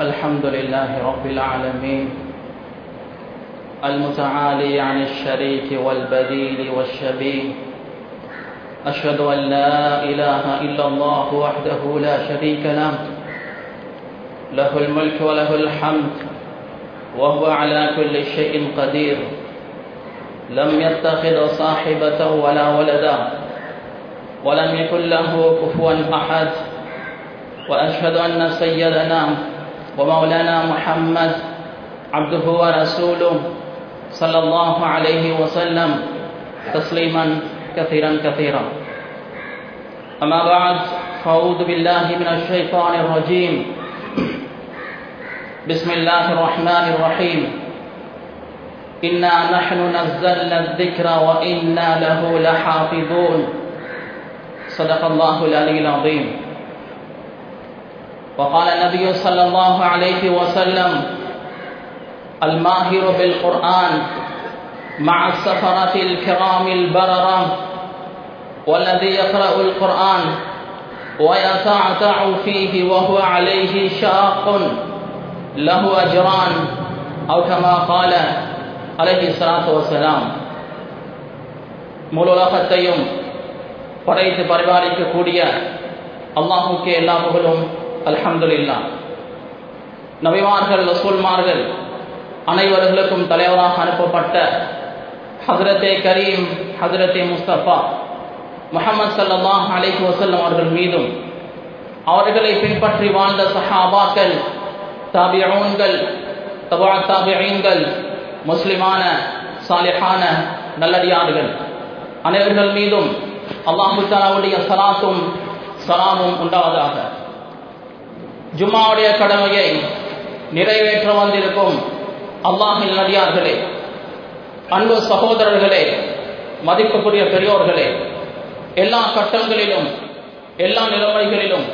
الحمد لله رب العالمين المتعالي عن الشريك والبديل والشبيه. أشهد أن لا إله إلا الله وحده لا شريك له له الملك وله الحمد وهو على كل شيء قدير. لم يتخذ صاحبة ولا ولدا ولم يكن له كفوا أحد. وأشهد أن سيدنا ومولانا محمد عبده ورسوله صلى الله عليه وسلم تسليما كثيرا كثيرا. أما بعد فأعوذ بالله من الشيطان الرجيم. بسم الله الرحمن الرحيم. إنا نحن نزلنا الذكر وإنا له لحافظون. صدق الله العلي العظيم. وقال النبي صلى الله عليه وسلم الماهر بالقرآن مع السفرة الكرام البررة والذي يقرأ القرآن ويتعتع فيه وهو عليه شاق له أجران أو كما قال عليه الصلاة والسلام முழுலகத்தையும் படைத்து பரிபாலிக்கக்கூடிய அல்லாஹுக்கே எல்லா புகழும் அல்ஹம்துலில்லா. நபிமார்கள் ரசூல்மார்கள் அனைவர்களுக்கும் தலைவராக அனுப்பப்பட்ட ஹசரத்தே கரீம் ஹசரத்தே முஸ்தபா முகமது சல்லாஹ் அலைஹி வசல்லம் அவர்கள் மீதும் அவர்களை பின்பற்றி வாழ்ந்த சஹாபாக்கள் தாபியூன்கள் தபா தாபியீன்கள் முஸ்லிமான சாலிஹான நல்லடியார்கள் அனைவர்கள் மீதும் அல்லாஹு தாலாவுடைய சலாத்தும் சலாமும் உண்டாவதாக. ஜும்மாவுடைய கடமையை நிறைவேற்ற வந்திருக்கும் அல்லாஹின் நடிகார்களே அன்பு சகோதரர்களே மதிப்புக்குரிய பெரியோர்களே எல்லா கட்டங்களிலும் எல்லா நிலைமைகளிலும்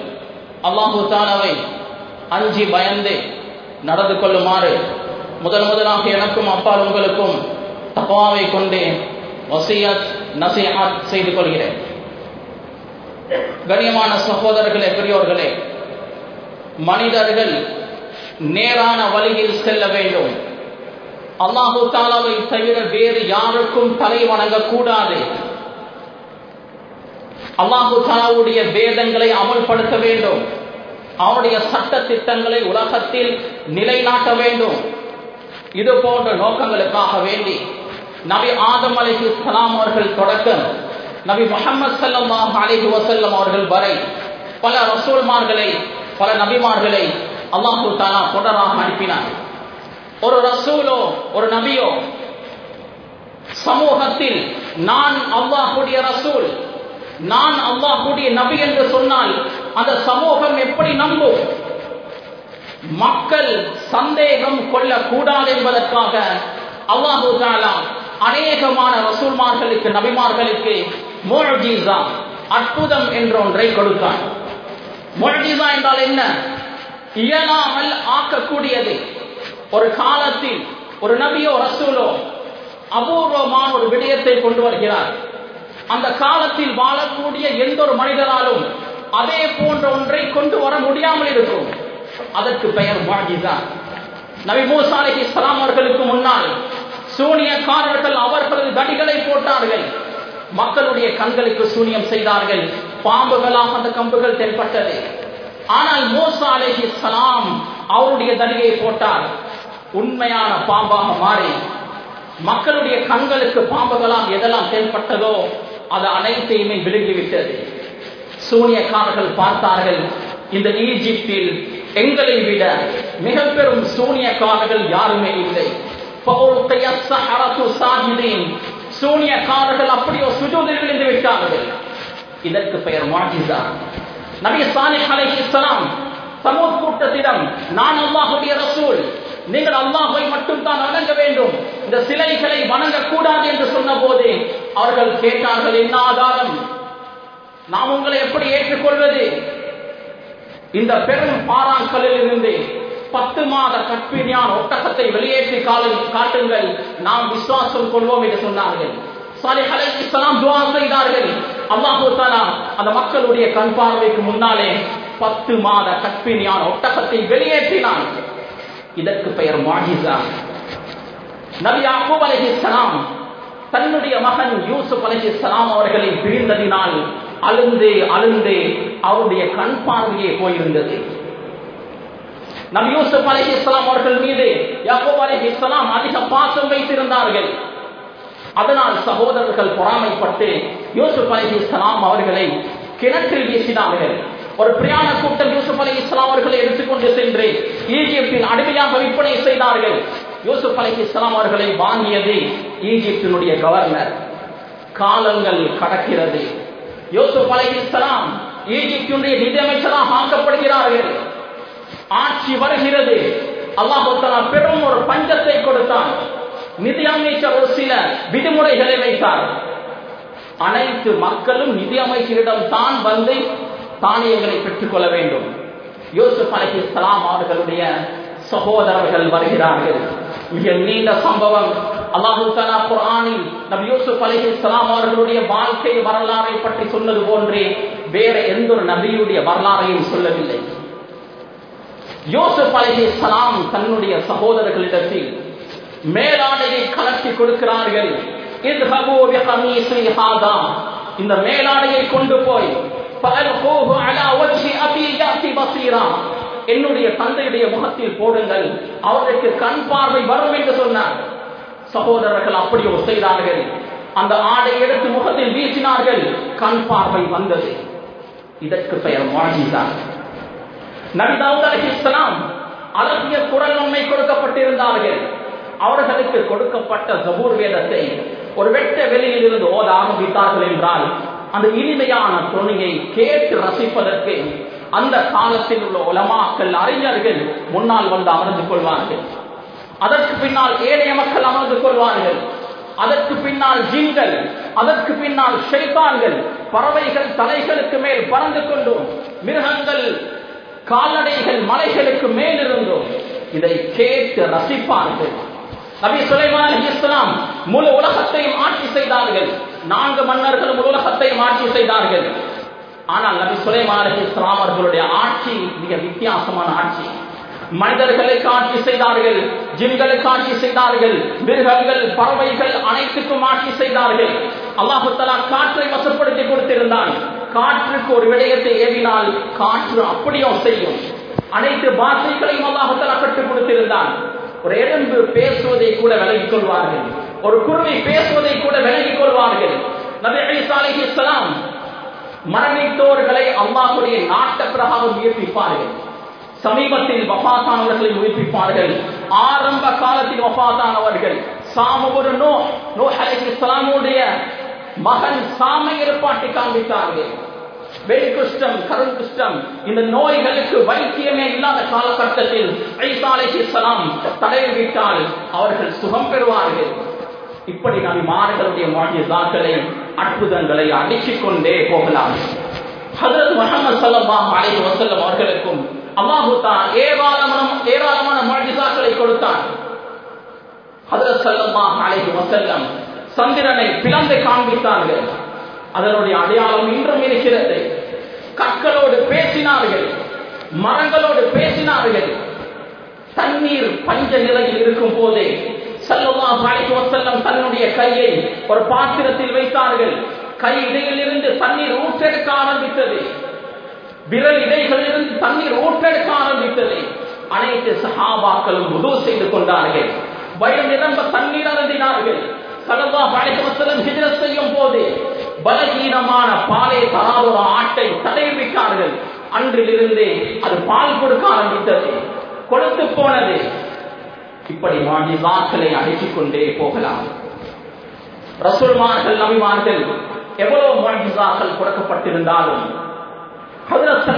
அல்லாஹு தானவை அஞ்சி பயந்து நடந்து கொள்ளுமாறு முதல் முதலாக எனக்கும் அப்பால் உங்களுக்கும் தப்பாவை கொண்டு வசியத் நசிஹாத் செய்து கொள்கிறேன். கண்ணியமான சகோதரர்களே பெரியோர்களே மனிதர்கள் நேரான வழியில் செல்ல வேண்டும். அல்லாஹு தாலாவை தவிர வேறு யாருக்கும் தலை வணங்கக்கூடாது. அல்லாஹு தாலாவுடைய வேதங்களை அமல்படுத்த வேண்டும். அவனுடைய சட்ட திட்டங்களை உலகத்தில் நிலைநாட்ட வேண்டும். இது போன்ற நோக்கங்களுக்காக வேண்டி நபி ஆதம் அலிஹி சலாம் அவர்கள் தொடக்கம் நபி முகமது சல்லாஹ் அலிஹி வசல்லம் அவர்கள் வரை பல ரசூல்மார்களை பல நபிமார்களை அல்லாஹு தாலா தொடராக அனுப்பினார். ஒரு ரசூலோ ஒரு நபியோ சமூகத்தில் நான் அல்லாஹுடைய ரசூல் நான் அல்லாஹுடைய நபி என்று சொன்னால் அந்த சமூகம் எப்படி நம்பும்? மக்கள் சந்தேகம் கொள்ளக்கூடாது என்பதற்காக அல்லாஹு தாலா அநேகமான ரசூல்மார்களுக்கு நபிமார்களுக்கு மோஜீசா அற்புதம் என்ற ஒன்றை கொடுத்தான் மொழிஜா என்றால் என்ன? இயலாமல் ஆக்கக்கூடியது. ஒரு காலத்தில் ஒரு நபியோ ரசூலோ அபூர்வமான ஒரு விடயத்தை கொண்டு வருகிறார். அந்த காலத்தில் வாழக்கூடிய எந்த ஒரு மனிதனாலும் அதே போன்ற ஒன்றை கொண்டு வர முடியாமல் இருக்கும். அதற்கு பெயர் மாஜிதா நபி மூசா அலி இஸ்லாம் அவர்களுக்கு முன்னால் சூனியக்காரர்கள் அவர்களது தடிகளை போட்டார்கள். மக்களுடைய கண்களுக்கு சூனியம் செய்தார்கள். பாம்புகளாக அந்த கம்புகள் தென்பட்டது. ஆனால் மோசா அலேஹி சலாம் அவருடைய தடியை போட்டார். உண்மையான பாம்பாக மாறி மக்களுடைய கண்களுக்கு பாம்புகளாக எதெல்லாம் தென்பட்டதோ அது அனைத்தையுமே விழுங்கிவிட்டது. சூனியக்காரர்கள் பார்த்தார்கள் இந்த ஈஜிப்தில் எங்களை விட மிக பெரும் சூனியக்காரர்கள் யாருமே இல்லை. சூனியக்காரர்கள் அப்படியோ சுஜூதில் விழுந்து விட்டார்கள். இதற்கு பெயர் மாஜிசா நபி சாலிஹ் அலைஹிஸ்ஸலாம் சமூக கூட்டத்திடம் நான் அல்லாஹுடைய ரசூல் நீங்கள் அல்லாஹை மட்டும் தான் வணங்க வேண்டும். இந்த சிலைகளை வணங்கக்கூடாது என்று சொன்ன போது அவர்கள் கேட்டார்கள் என்ன ஆதாரம்? நாம் உங்களை எப்படி ஏற்றுக்கொள்வது? இந்த பெரும் பாறாக்களில் இருந்து பத்து மாத கற்பிணியான ஒட்டகத்தை வெளியேற்றி காட்டுங்கள். நாம் விசுவாசம் கொள்வோம் என்று சொன்னார்கள். சாலிஹ் அலைஹிஸ்ஸலாம் துஆ செய்தார்கள். அல்லாஹு தஆலா அந்த மக்களுடைய கண் பார்வைக்கு முன்னாலே பத்து மாத கற்பிணியான ஒட்டகத்தை வெளியேற்றினான். இதற்கு பெயர் மாஜிசா. நபி யாக்கூப் அலைஹிஸ்ஸலாம் தன்னுடைய மகன் யூசுப் அலைஹிஸ்ஸலாம் அவர்களை பிரிந்ததினால் அழுந்து அழுந்து அவருடைய கண் பார்வையே போயிருந்தது. நபி யூசுப் அலைஹிஸ்ஸலாம் அவர்கள் மீது யாக்கூப் அலைஹிஸ்ஸலாம் அதிக பாசம் வைத்திருந்தார்கள். அதனால் சகோதரர்கள் பொறாமைப்பட்டு யூசுப் அலைஹிஸ்ஸலாம் அவர்களை கிணற்றில் வீசினார்கள். ஒரு பிரயாண கூட்டம் யூசுப் அலி இஸ்லாம் அவர்களை எடுத்துக்கொண்டு சென்று ஈஜிப்தில் அடிமையாக விற்பனை செய்தார்கள். யூசுப் அலி இஸ்லாம் அவர்களை வாங்கியது ஈஜிப்தினுடைய கவர்னர். காலங்கள் கடக்கிறது. யூசுப் அலி இஸ்லாம் ஈஜிப்தினுடைய நிதியமைச்சராக ஆக்கப்படுகிறார்கள். ஆட்சி வருகிறது. அல்லாஹு பெரும் ஒரு பஞ்சத்தை கொடுத்தான். நிதியமைச்சர் ஒரு சில விதிமுறைகளை வைத்தார். அனைத்து மக்களும் நிதியமைச்சரிடம் தான் வந்து தானியங்களை பெற்றுக்கொள்ள வேண்டும். யூசுப் அலி இஸ்லாம் அவர்களுடைய சகோதரர்கள் வருகிறார்கள். மிக நீண்ட சம்பவம். அல்லாஹு தலா குரானில் நபி யூசுப் அலி இஸ்லாம் அவர்களுடைய வாழ்க்கை வரலாறை பற்றி சொன்னது போன்றே வேற எந்த ஒரு நபியுடைய வரலாறையும் சொல்லவில்லை. யோசுப் அலி இஸ்லாம் தன்னுடைய சகோதரர்களிடத்தில் மேலாடையை கலட்டி கொடுக்கிறார்கள். இந்த மேலாடையை கொண்டு போய் என்னுடைய தந்தையுடைய முகத்தில் போடுங்கள். அவருக்கு கண் பார்வை வரும் என்று சொன்னார். சகோதரர்கள் அப்படியோ செய்தார்கள். அந்த ஆடை எடுத்து முகத்தில் வீசினார்கள். கண் பார்வை வந்தது. இதற்கு பெயர் மாஜிதான் நபிதாவுத் அலிஸ்லாம் அழகிய குரல் உண்மை கொடுக்கப்பட்டிருந்தார்கள். அவர்களுக்கு கொடுக்கப்பட்ட ஜபூர் வேதத்தை ஒரு வெட்ட வெளியில் இருந்து ஓத ஆரம்பித்தார்கள் என்றால் அந்த இனிமையான துணியை கேட்டு ரசிப்பதற்கு அந்த காலத்தில் உள்ள உலமாக்கள் அறிஞர்கள் முன்னால் வந்து அமர்ந்து கொள்வார்கள். அதற்கு பின்னால் ஏழைய மக்கள் அமர்ந்து கொள்வார்கள். அதற்கு பின்னால் ஜீன்கள் அதற்கு பின்னால் ஷெய்தான்கள் பறவைகள் தலைகளுக்கு மேல் பறந்து கொண்டும் மிருகங்கள் கால்நடைகள் மலைகளுக்கு மேலிருந்தும் இதை கேட்டு ரசிப்பார்கள். நபி சுலைமான் இஸ்லாம் முழு உலகத்தையும் ஆட்சி செய்தார்கள். நான்கு மன்னர்கள் முழு உலகத்தையும் ஆட்சி செய்தார்கள். ஆனால் நபி சுலைமான் இஸ்லாம் அவர்களுடைய ஆட்சி மிக வித்தியாசமான ஆட்சி. மனிதர்களுக்கு ஆட்சி செய்தார்கள் ஜின்களுக்கு ஆட்சி செய்தார்கள் மிருகங்கள் பறவைகள் அனைத்துக்கும் ஆட்சி செய்தார்கள். அல்லாஹுத்தலா காற்றை வசப்படுத்தி கொடுத்திருந்தான். காற்றுக்கு ஒரு விடயத்தை ஏவினால் காற்று அப்படியும் செய்யும். அனைத்து பாஷைகளையும் அல்லாஹுத்தலா கற்றுக் கொடுத்திருந்தான். ஒரு எலும்பு பேசுவதை கூட விலகிக் கொள்வார்கள் ஒரு குருவி பேசுவதை கூட விலகிக் கொள்வார்கள் நபி ஈசா அலைஹிஸ்ஸலாம் மரணித்தோர்களை அல்லாஹுடைய நாட்ட பிரகாரம் உயிர்ப்பிப்பார்கள். சமீபத்தில் வஃபாத்தானவர்களை உயிர்ப்பிப்பார்கள். ஆரம்ப காலத்தில் வபாத்தானவர்கள் சாம ஒரு நோ நோ அலைஹிஸ்ஸலாமுடைய மகன் சாமை ஏற்பாட்டை காண்பித்தார்கள். வெடிகுஷ்டம் கருங்குஷ்டம் இந்த நோய்களுக்கு வைத்தியமே இல்லாத காலகட்டத்தில் ஐசா தலையிட்டால் அவர்கள் சுகம் பெறுவார்கள். இப்படி நபிமார்களுடைய மாஜிசாக்களை அற்புதங்களை அடிச்சுக் கொண்டே போகலாம். ஹதரத் முகமது சல்லல்லாஹு அலை வசல்லம் அவர்களுக்கும் அல்லாஹு தான் ஏராளமான ஏராளமான மாஜிசாக்களை கொடுத்தான். ஹதரத் சல்லம்மா அலை வசல்லம் சந்திரனை பிளந்து காண்பித்தார்கள். அதனுடைய அடையாளம் இன்றும் இருக்கிறது. கற்களோடு பேசினார்கள் மரங்களோடு பேசினார்கள். தண்ணீர் பஞ்ச நிலையில் இருக்கும் போதே செல்லமா அலைஹி வஸல்லம் தன்னுடைய கையை ஒரு பாத்திரத்தில் வைத்தார்கள். கை இடையிலிருந்து தண்ணீர் ஊற்றெடுக்க ஆரம்பித்தது. விரல் இடைகளிலிருந்து தண்ணீர் ஊற்றெடுக்க ஆரம்பித்தது. அனைத்து சஹாபாக்களும் உதவு செய்து கொண்டார்கள். வயல் நிரம்ப தண்ணீர் அருந்தினார்கள். சல்லல்லாஹு அலைஹி வஸல்லம் செய்யும் போது பலகீனமான பாலை தராத ஒரு ஆட்டை தடைவிட்டார்கள் அன்றிலிருந்து அது பால் கொடுக்க ஆரம்பித்தது. கொடுத்து போனது. இப்படி மாஜிசாக்களை அழைத்துக் கொண்டே போகலாம். ரசூல்மார்கள் நபிமார்கள் எவ்வளவு மாஜிசாக்கள் கொடுக்கப்பட்டிருந்தாலும் ஹஜரத்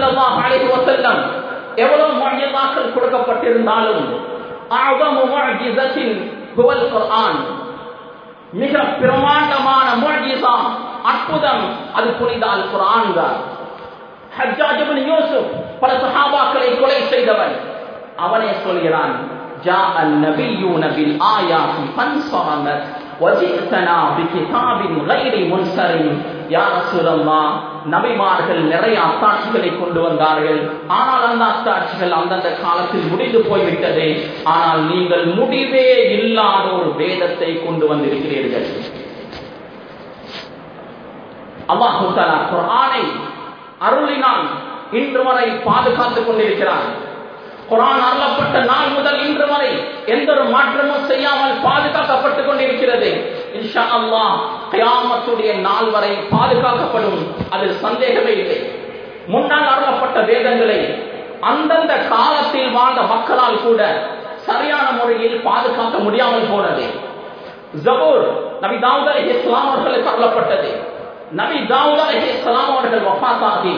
அலைஹி வஸல்லம் எவ்வளவு மாஜிசாக்கள் கொடுக்கப்பட்டிருந்தாலும் அஅதமு முஅஜிஸத்தின் ஹுவல் குர்ஆன் மிக பிரமாண்டமான மோஜிசம் அற்புதம். அது புனிதால் குரான் தான். ஹஜ்ஜாஜிபின் யூசுப் பல சஹாபாக்களை கொலை செய்தவன். அவனே சொல்கிறான் ஜா அல் நபியூ நபில் ஆயாசி பன்சமத். வஜித்தனா பிகிதாபின் கைரி முன்சரின். யார் சுரம்மா நபிமார்கள் நிறைய அத்தாட்சிகளை கொண்டு வந்தார்கள். ஆனால் அந்த அத்தாட்சிகள் அந்தந்த காலத்தில் முடிந்து போய்விட்டது. ஆனால் நீங்கள் முடிவே இல்லாத ஒரு வேதத்தை கொண்டு வந்திருக்கிறீர்கள். அல்லாஹு குரானை அருளினால் இன்று வரை பாதுகாத்துக் கொண்டிருக்கிறார் குரான் அருளப்பட்ட நாள் முதல் இன்று வரை எந்த ஒரு மாற்றமும் செய்யாமல் பாதுகாக்கப்பட்டுக் கொண்டிருக்கிறது. இன்ஷா அல்லாஹ் கியாமத்துடைய நாள் வரை பாதுகாக்கப்படும். அதில் சந்தேகமே இல்லை. முன்னால் அருளப்பட்ட வேதங்களை அந்தந்த காலத்தில் வாழ்ந்த மக்களால் கூட சரியான முறையில் பாதுகாக்க முடியாமல் போனது. ஜபூர் நபி தாவூத் அலைஹி இஸ்லாம் அவர்களுக்கு அருளப்பட்டது. நபி தாவூத் இஸ்லாம் அவர்கள் வஃபாத்தாகி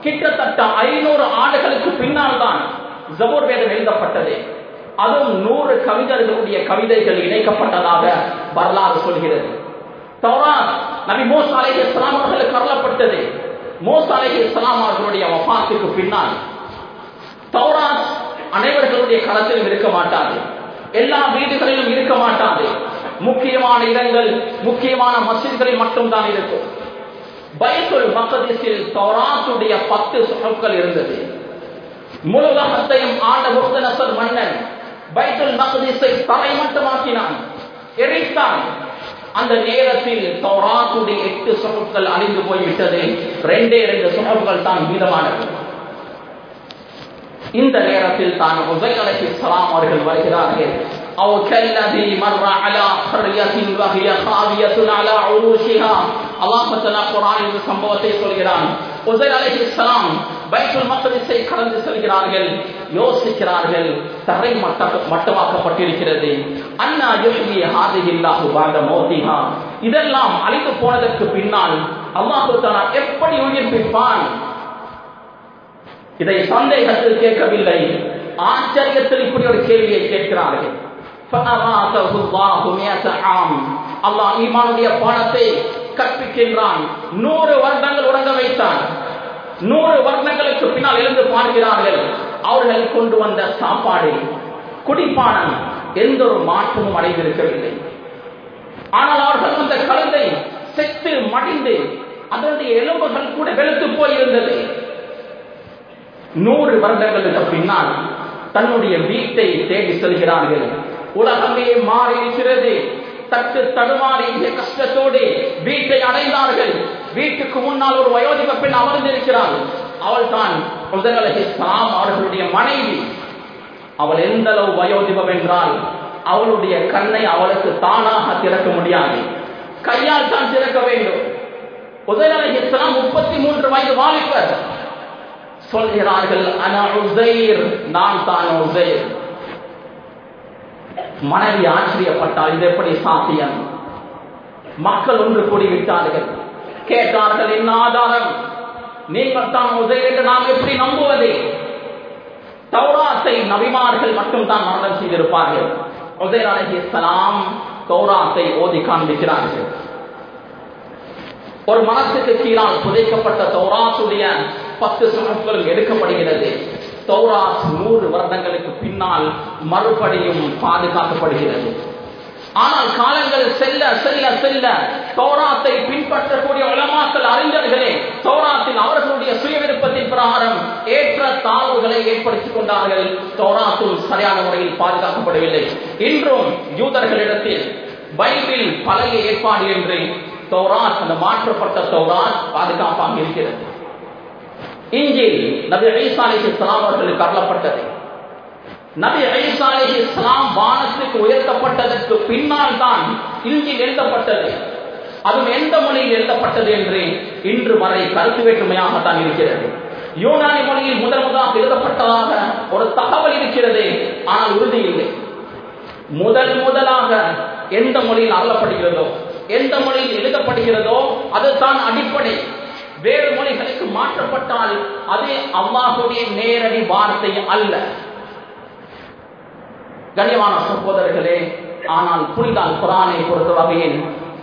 கிட்டத்தட்ட ஐநூறு ஆண்டுகளுக்கு பின்னால் தான் ஜபூர் வேதம் எழுதப்பட்டது. அதுவும் நூறு கவிஞர்களுடைய கவிதைகள் இணைக்கப்பட்டதாக வரலாறு சொல்கிறது. தௌரான் நபி மோஸ் அலைஹி இஸ்லாம் அவர்களுக்கு அருளப்பட்டது. மோஸ் இஸ்லாம் அவர்களுடைய பின்னால். தௌராத் அனைவர்களுடைய களத்திலும் இருக்க மாட்டாது. எல்லா வீடுகளிலும் இருக்க மாட்டாது. முக்கியமான இடங்கள் முக்கியமான மசித்களில் மட்டும்தான் இருக்கும். பயத்துல் மக்கதிஸில் தௌராத்துடைய பத்து சுகங்கள் இருந்தது. முழு உலகத்தையும் ஆண்ட முக்தனசர் மன்னன் பைத்துல் மக்திஸை தரைமட்டமாக்கினான் எரித்தான் அந்த நேரத்தில் தௌராத்துடைய எட்டு சுகங்கள் அழிந்து போய்விட்டது ரெண்டே ரெண்டு சுகங்கள் தான் மீதமானது இந்த நேரத்தில் தான் உசைர் அலைஹிஸ்ஸலாம் அவர்கள் வருகிறார்கள் أو كالذي مر على قرية وهي خاوية على عروشها அல்லாஹ் தஆலா குர்ஆனில் இந்த சம்பவத்தை சொல்கிறான் உசைர் அலைஹிஸ்ஸலாம் பைத்துல் மக்திஸை கடந்து செல்கிறார்கள் யோசிக்கிறார்கள் தரை மட்ட மட்டமாக்கப்பட்டிருக்கிறது. அண்ணா யோசிய ஹாதிஹி வாழ்ந்த மோதிஹா இதெல்லாம் அழிந்து போனதற்கு பின்னால் அம்மா தஆலா எப்படி உயிர்ப்பிப்பான்? இதை சந்தேகத்தில் கேட்கவில்லை. ஆச்சரியத்தில் இப்படி ஒரு கேள்வியை கேட்கிறார்கள். அல்லாஹ் ஈமானுடைய பணத்தை கற்பிக்கின்றான். நூறு வருடங்கள் உறங்க வைத்தான். நூறு வருடங்களுக்கு பின்னால் எழுந்து பார்க்கிறார்கள். அவர்கள் கொண்டு வந்த சாப்பாடு குடிப்பானம் எந்த ஒரு மாற்றமும் அடைந்திருக்கவில்லை. ஆனால் அவர்கள் அந்த கழுதை செத்து மடிந்து அதனுடைய எலும்புகள் கூட வெளுத்து போயிருந்தது. நூறு வருடங்களுக்கு பின்னால் தன்னுடைய வீட்டை தேடி செல்கிறார்கள். உலகமே மாறி இருக்கிறது தட்டு தடுமாறி கஷ்டத்தோடு வீட்டை அடைந்தார்கள். வீட்டுக்கு முன்னால் ஒரு வயோதிக பெண் அமர்ந்திருக்கிறாள் அவள் தான் இஸ்லாம் அவர்களுடைய மனைவி. அவள் எந்த அளவு வயோதிபம் என்றால் அவளுடைய கண்ணை அவளுக்கு தானாக திறக்க முடியாது. கையால் தான் திறக்க வேண்டும். உதயநலகிஸ்லாம் முப்பத்தி மூன்று வயது வாலிபர் சொல்கிறார்கள் அனா உசைர். நான் தான் உசைர். மனைவி ஆச்சரியப்பட்டால் இது எப்படி சாத்தியம்? மக்கள் ஒன்று கூடிவிட்டார்கள். கேட்டார்கள் என்ன ஆதாரம் நீங்கள் தான் உதவி என்று நாம் எப்படி நம்புவது? தௌராத்தை நபிமார்கள் மட்டும் தான் மரணம் செய்திருப்பார்கள். உசைர் அலஹி இஸ்லாம் தௌராத்தை ஓதி காண்பிக்கிறார்கள். ஒரு மனசுக்கு கீழால் புதைக்கப்பட்ட தௌராத்துடைய பத்து சுமப்புகளும் எடுக்கப்படுகிறது. தௌராத் நூறு வருடங்களுக்கு பின்னால் மறுபடியும் பாதுகாக்கப்படுகிறது. ஆனால் காலங்கள் செல்ல செல்ல செல்ல தோராத்தை பின்பற்றக்கூடிய உலமாக்கள் அறிஞர்களே தௌராத்தில் அவர்களுடைய சுய விருப்பத்தின் பிரகாரம் ஏற்ற தாழ்வுகளை ஏற்படுத்திக் கொண்டார்கள். தோராத்தும் சரியான முறையில் பாதுகாக்கப்படவில்லை. இன்றும் யூதர்களிடத்தில் பைபிள் பழைய ஏற்பாடு என்று தௌராத் அந்த மாற்றப்பட்ட தௌராத் பாதுகாப்பாக இருக்கிறது. இஞ்சில் நபி ஐசா அலி இஸ்லாம் அவர்களுக்கு அருளப்பட்டது. நபி ஐசா அலி இஸ்லாம் வானத்துக்கு உயர்த்தப்பட்டதற்கு பின்னால் தான் இங்கு எழுதப்பட்டது அதுவும் எந்த மொழியில் எழுதப்பட்டது என்று இன்று வரை கருத்து வேற்றுமையாகத்தான் இருக்கிறது. யூனானி மொழியில் முதல் முதலாக எழுதப்பட்டதாக ஒரு தகவல் இருக்கிறது ஆனால் உறுதி இல்லை. முதல் முதலாக எந்த மொழியில் அருளப்படுகிறதோ எந்த மொழியில் எழுதப்படுகிறதோ அதுதான் அடிப்படை. வேறு மொழிகளுக்கு மாற்றப்பட்டால் அது அல்லாஹுடைய நேரடி வார்த்தை அல்ல. கண்ணியமான சகோதரர்களே ஆனால் புனிதால் குரானை பொறுத்த வகையில்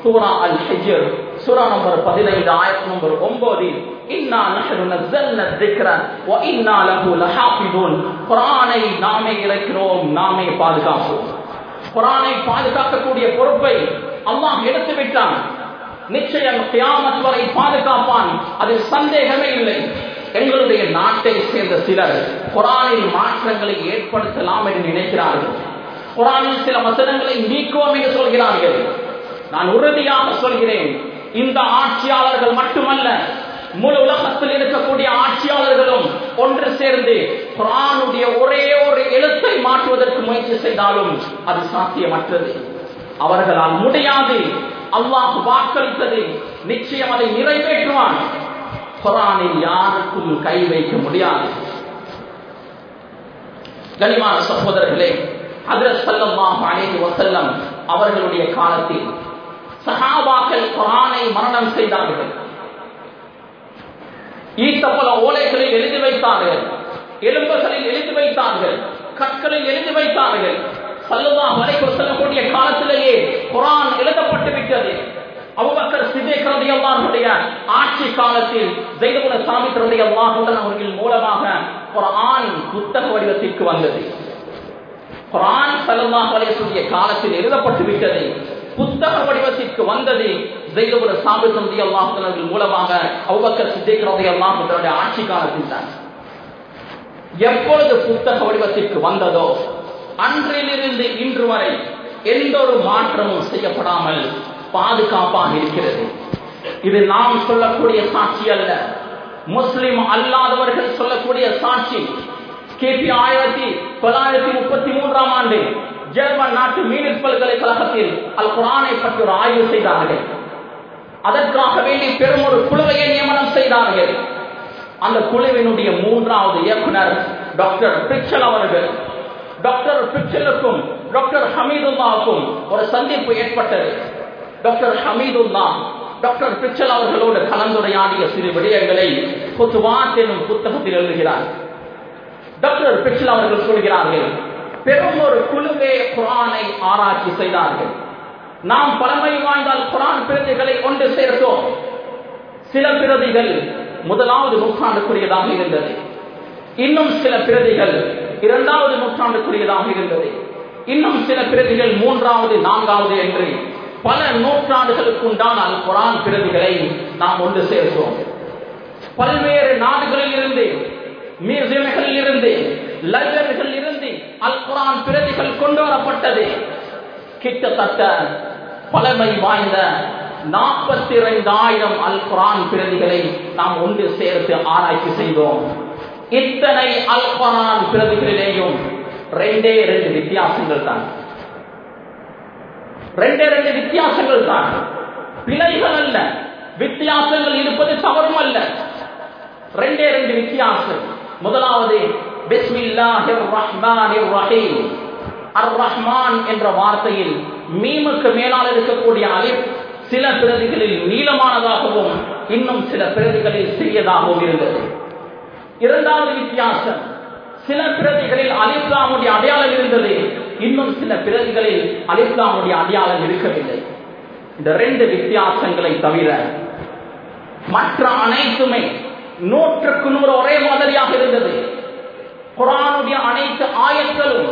சூரா அல் ஹிஜர் சூரா நம்பர் பதினைந்து ஆயிரத்தி நம்பர் ஒன்பதில் இன்னா நஹரு நஸல்ன திக்ர வ இன்னா லஹு லஹாஃபிதூன். குர்ஆனை நாமே இறக்கிறோம் நாமே பாதுகாப்போம். குர்ஆனை பாதுகாக்கக்கூடிய பொறுப்பை அல்லாஹ் எடுத்து விட்டான். நிச்சயம் கியாமத் வரை பாதுகாப்பான். அதில் சந்தேகமே இல்லை. எங்களுடைய நாட்டை சேர்ந்த சிலர் குரானில் மாற்றங்களை ஏற்படுத்தலாம் என்று நினைக்கிறார்கள். குரானில் சில வசனங்களை நீக்குவோம் என்று சொல்கிறார்கள். நான் உறுதியாக சொல்கிறேன் இந்த ஆட்சியாளர்கள் மட்டுமல்ல முழு உலகத்தில் இருக்கக்கூடிய ஆட்சியாளர்களும் ஒன்று சேர்ந்து குரானுடைய ஒரே ஒரு எழுத்தை மாற்றுவதற்கு முயற்சி செய்தாலும் அது சாத்தியமற்றது. அவர்களால் முடியாது. அல்லாஹ் வாக்களித்தது நிச்சயம் அதை நிறைவேற்றுவான். குரானில் யாருக்கும் கை வைக்க முடியாது. கனிமான சகோதரர்களே ஹதரத் ஸல்லல்லாஹு அலைஹி அவர்களுடைய காலத்தில் சஹாபாக்கள் குரானை மரணம் செய்தார்கள். ஈத்தப்பல ஓலைகளில் எழுதி வைத்தார்கள் எலும்புகளில் எழுதி வைத்தார்கள் கற்களில் எழுதி வைத்தார்கள். சல்லுமா அலைஹி வஸல்லமுடைய காலத்திலேயே குரான் எழுதப்பட்டு விட்டது. அபூபக்கர் சித்திக் ஆட்சி காலத்தில் ஜெய்துபுன சாமித் அல்லாஹுடன் அவர்கள் மூலமாக குரான் புத்தக வடிவத்திற்கு வந்தது. குரான் சல்லல்லாஹு அலைஹி காலத்தில் எழுதப்பட்டு விட்டது. புத்தக வடிவத்திற்கு வந்தது ஜெய்துபுன சாமித் ரலியல்லாஹு அல்லாஹுடன் மூலமாக அவ்வக்கர் சித்திக் ரலியல்லாஹு ஆட்சி காலத்தில் தான். எப்பொழுது புத்தக வடிவத்திற்கு வந்ததோ அன்றிலிருந்து இன்று வரை எந்த ஒரு மாற்றமும் செய்யப்படாமல் பாதுகாப்பாக இருக்கிறது. இது நாம் சொல்லக்கூடிய சாட்சி அல்ல. முஸ்லிம் அல்லாதவர்கள் சொல்லக்கூடிய சாட்சி. கிபி ஆயிரத்தி தொள்ளாயிரத்தி முப்பத்தி மூன்றாம் ஆண்டு ஜெர்மன் நாட்டு மீனிட் பல்கலைக்கழகத்தில் அல் குரானை பற்றி ஒரு ஆய்வு செய்தார்கள். அதற்காக வேண்டி பெரும் ஒரு குழுவையை நியமனம் செய்தார்கள். அந்த குழுவினுடைய மூன்றாவது இயக்குனர் டாக்டர் பிச்சல் அவர்கள். டாக்டர் பிச்சலுக்கும் டாக்டர் ஹமீதுல்லாவுக்கும் ஒரு சந்திப்பு ஏற்பட்டது. டாக்டர் ஹமீதுல்லா டாக்டர் பிச்சல் அவர்களோடு கலந்துரையாடிய சிறு விடயங்களை புத்துவாத் எனும் புத்தகத்தில் எழுதுகிறார். டாக்டர் பிச்சல் அவர்கள் சொல்கிறார்கள் பெரும் ஒரு குழுவே குரானை ஆராய்ச்சி செய்தார்கள். நாம் பழமை வாய்ந்தால் குரான் பிரதிகளை கொண்டு சேர்த்தோம். சில பிரதிகள் முதலாவது நூற்றாண்டுக்குரியதாக இருந்தது. இன்னும் சில பிரதிகள் இரண்டாவது நூற்றாண்டுக்குரியதாக இருந்தது. இன்னும் சில பிரதிகள் மூன்றாவது நான்காவது என்று பல நூற்றாண்டுகளுக்கு உண்டான அல் குரான் பிரதிகளை நாம் ஒன்று சேர்த்தோம் பல்வேறு நாடுகளில் இருந்து மியூசியம்களில் இருந்து லைப்ரரிகளில் இருந்து அல் குரான் பிரதிகள் கொண்டு வரப்பட்டது. கிட்டத்தட்ட பழமை வாய்ந்த நாற்பத்தி இரண்டாயிரம் அல் குரான் பிரதிகளை நாம் ஒன்று சேர்த்து ஆராய்ச்சி செய்தோம். இத்தனை அல் குரான் பிரதிகளிலேயும் ரெண்டே ரெண்டு வித்தியாசங்கள் தான் ரெண்டே ரெண்டு வித்தியாசங்கள் தான். பிழைகள் அல்ல. வித்தியாசங்கள் இருப்பது தவறும் அல்ல. ரெண்டே ரெண்டு வித்தியாசம். முதலாவது பிஸ்மில்லாஹிர் ரஹ்மானிர் ரஹீம் அர் ரஹ்மான் என்ற வார்த்தையில் மீமுக்கு மேலால் இருக்கக்கூடிய அலிப் சில பிரதிகளில் நீளமானதாகவும் இன்னும் சில பிரதிகளில் சிறியதாகவும் இருந்தது. இரண்டாவது வித்தியாசம் சில பிரதிகளில் அலிஸ்லாமுடைய அடையாளம் இருந்தது. இன்னும் சில பிரதிகளில் அலிஸ்லாமுடைய அடையாளம் இருக்கவில்லை. இந்த ரெண்டு வித்தியாசங்களை தவிர மற்ற அனைத்துமே நூற்றுக்கு நூறு ஒரே மாதிரியாக இருந்தது. குரானுடைய அனைத்து ஆயங்களும்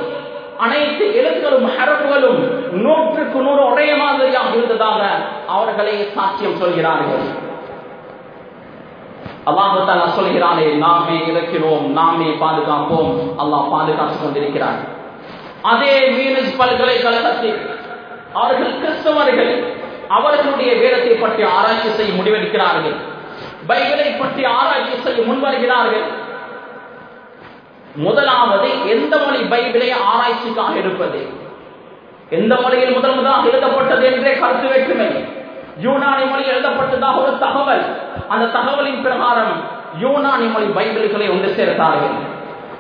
அனைத்து எழுத்துகளும் ஹரப்புகளும் நூற்றுக்கு நூறு ஒரே மாதிரியாக இருந்ததாக அவர்களே சாட்சியம் சொல்கிறார்கள். அல்லாஹால சொல்கிறானே நாமே இறக்கிறோம் நாமே பாதுகாப்போம். அல்லாஹ் பாதுகாத்துக் கொண்டிருக்கிறார் அதே மீனஸ் பல்கலைக்கழகத்தில் அவர்கள் கிறிஸ்தவர்கள் அவர்களுடைய வேதத்தை பற்றி ஆராய்ச்சி செய்ய முடிவெடுக்கிறார்கள். பைபிளை பற்றி ஆராய்ச்சி செய்ய முன்வருகிறார்கள். முதலாவது எந்த மொழி பைபிளை ஆராய்ச்சிக்காக இருப்பது எந்த மொழியில் முதல் முதலாக எழுதப்பட்டது என்றே கருத்து வேற்றுமை. யூனானி மொழி எழுதப்பட்டதாக ஒரு தகவல். அந்த தகவலின் பிரகாரம் யூனானி மொழி பைபிள்களை ஒன்று சேர்த்தார்கள்.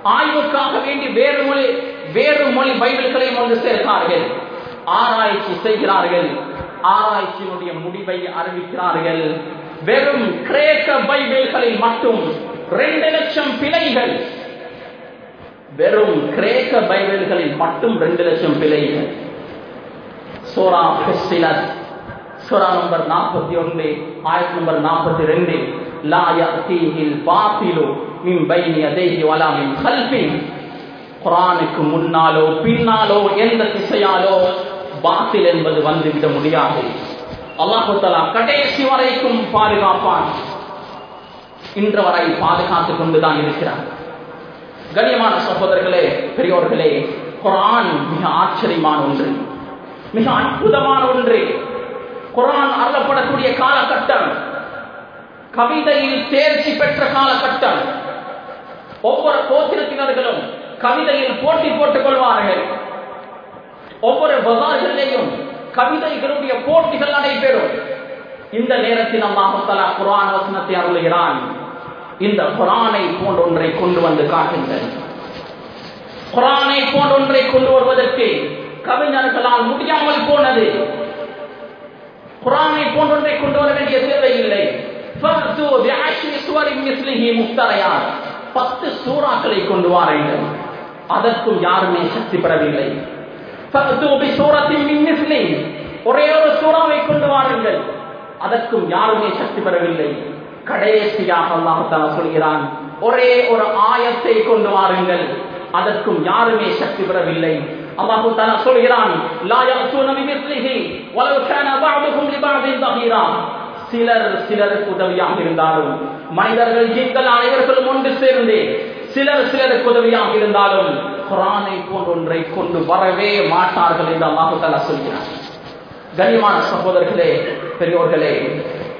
ஆய்வுக்காக வேண்டி வேறு மொழி வேறு மொழி பைபிள்களையும் ஒன்று சேர்த்தார்கள். ஆராய்ச்சி செய்கிறார்கள். ஆராய்ச்சியினுடைய முடிவை அறிவிக்கிறார்கள். வெறும் கிரேக்க பைபிள்களில் மட்டும் ரெண்டு லட்சம் பிழைகள். வெறும் கிரேக்க பைபிள்களில் மட்டும் ரெண்டு லட்சம் பிழைகள். சோரா ஃபெஸ்டிலஸ் சுரா நம்பர் நாற்பத்தி ஒன்று ஆயிரத்தி நம்பர் நாற்பத்தி ரெண்டு. லா யஅதீஹில் பாத்திலு மின் பைனி அதேஹி வலா மின் கல்பி குரானுக்கு முன்னாலோ பின்னாலோ எந்த திசையாலோ பாத்தில் என்பது வந்துவிட முடியாது. அல்லாஹு தலா கடைசி வரைக்கும் பாதுகாப்பான். இன்று வரை பாதுகாத்துக் கொண்டுதான் இருக்கிறார் கண்ணியமான சகோதரர்களே பெரியோர்களே குரான் மிக ஆச்சரியமான ஒன்று. மிக அற்புதமான ஒன்று. குரான் அருளப்படக்கூடிய காலகட்டம் கவிதையில் தேர்ச்சி பெற்ற காலகட்டம். ஒவ்வொரு கோத்திரத்தினர்களும் கவிதையில் போட்டி போட்டுக் கொள்வார்கள். ஒவ்வொரு பகார்களிலேயும் கவிதைகளுடைய போட்டிகள் நடைபெறும். இந்த நேரத்தில் அல்லாஹலா குரான் வசனத்தை அருளுகிறான். இந்த குரானை போன்றொன்றை கொண்டு வந்து காட்டுங்கள். குரானை போன்றொன்றை கொண்டு வருவதற்கு கவிஞர்களால் முடியாமல் போனது குரானை போன்றொன்றை கொண்டு வர வேண்டிய தேவையில்லை பத்து சூறாக்களை கொண்டு வாருங்கள். அதற்கும் யாருமே சக்தி பெறவில்லை. ஒரே ஒரு சூறாவை கொண்டு வாருங்கள். அதற்கும் யாருமே சக்தி பெறவில்லை. கடைசியாக அல்லாஹால சொல்கிறான் ஒரே ஒரு ஆயத்தை கொண்டு வாருங்கள். அதற்கும் யாருமே சக்தி பெறவில்லை. அல்லாஹு தாலா சொல்கிறான் சிலர் சிலருக்கு உதவியாக இருந்தாலும் மனிதர்கள் ஜீன்கள் அனைவர்களும் ஒன்று சேர்ந்து சிலர் சிலருக்கு உதவியாக இருந்தாலும் குரானை போன்றொன்றை கொண்டு வரவே மாட்டார்கள் என்று அல்லாஹு தாலா சொல்கிறார் கனிமான சகோதரர்களே பெரியோர்களே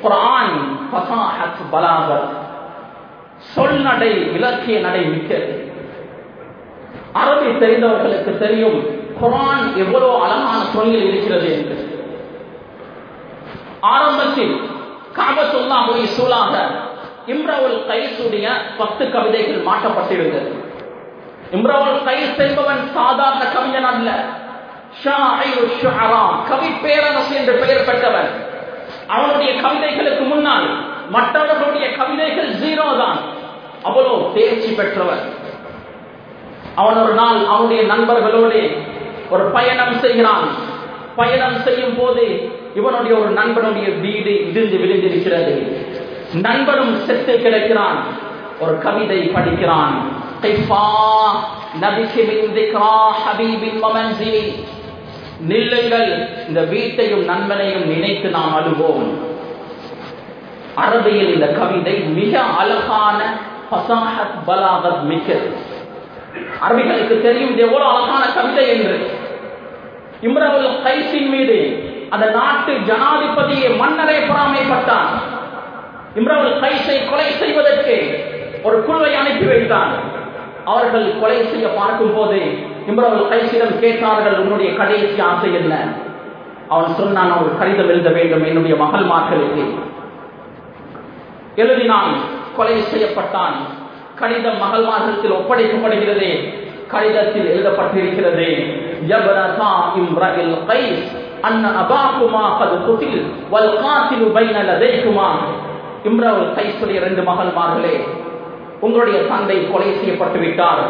குரான் பசாஹத் பலாகத் சொல் நடை இலக்கிய நடை மிக்கது அரபி தெரிந்தவர்களுக்கு தெரியும் குரான் எவ்வளவு அழகான சொல்லில் இருக்கிறது என்று. ஆரம்பத்தில் காபத்துல்லாஹுவை சூழாக இம்ரவுல் கைசுடைய பத்து கவிதைகள் மாற்றப்பட்டிருந்தது. இம்ரவுல் கைஸ் என்பவன் சாதாரண கவிஞன் அல்ல. கவி பேரரசு என்று பெயர் பெற்றவர் அவனுடைய கவிதைகளுக்கு முன்னால் மற்றவர்களுடைய கவிதைகள் ஜீரோ தான் அவ்வளோ தேர்ச்சி பெற்றவர் அவன் ஒரு நாள் அவனுடைய நண்பர்களோடு ஒரு பயணம் செய்கிறான். பயணம் செய்யும் போது இவனுடைய ஒரு நண்பனுடைய வீடு இடிந்து விழுந்திருக்கிறது. நண்பனும் செத்து கிடைக்கிறான். ஒரு கவிதை படிக்கிறான். நில்லுங்கள் இந்த வீட்டையும் நண்பனையும் நினைத்து நாம் அழுவோம். அரபியில் இந்த கவிதை மிக அழகான பசாஹத் பலாகத் மிக்கது. அரபிகளுக்கு தெரியும் இது எவ்வளவு அழகான கவிதை என்று. இம்ரவுல் கைசின் மீது அந்த நாட்டு ஜனாதிபதியை மன்னரை பொறாமைப்பட்டான். இம்ரவுல் கைசை கொலை செய்வதற்கு ஒரு குழுவை அனுப்பி வைத்தான். அவர்கள் கொலை செய்ய பார்க்கும் போது இம்ரவுல் கைசிடம் கேட்டார்கள் உன்னுடைய கடைசி ஆசை என்ன? அவன் சொன்னான் ஒரு கடிதம் எழுத வேண்டும் என்னுடைய மகள் மார்களுக்கு எழுதினான் கொலை செய்யப்பட்டான். கடிதம் மாதத்தில் ஒப்படைக்கப்படுகிறது. கடிதத்தில் எழுதப்பட்டிருக்கிறது யபரதா இம்ரஇல் கைஸ் அன்ன அபாகுமா கது குதில் வல் காத்திலு பைன லதைக்குமா இம்ரவுல் கைஸுடைய இரண்டு மகள்மார்களே உங்களுடைய தந்தை கொலை செய்யப்பட்டு விட்டார்.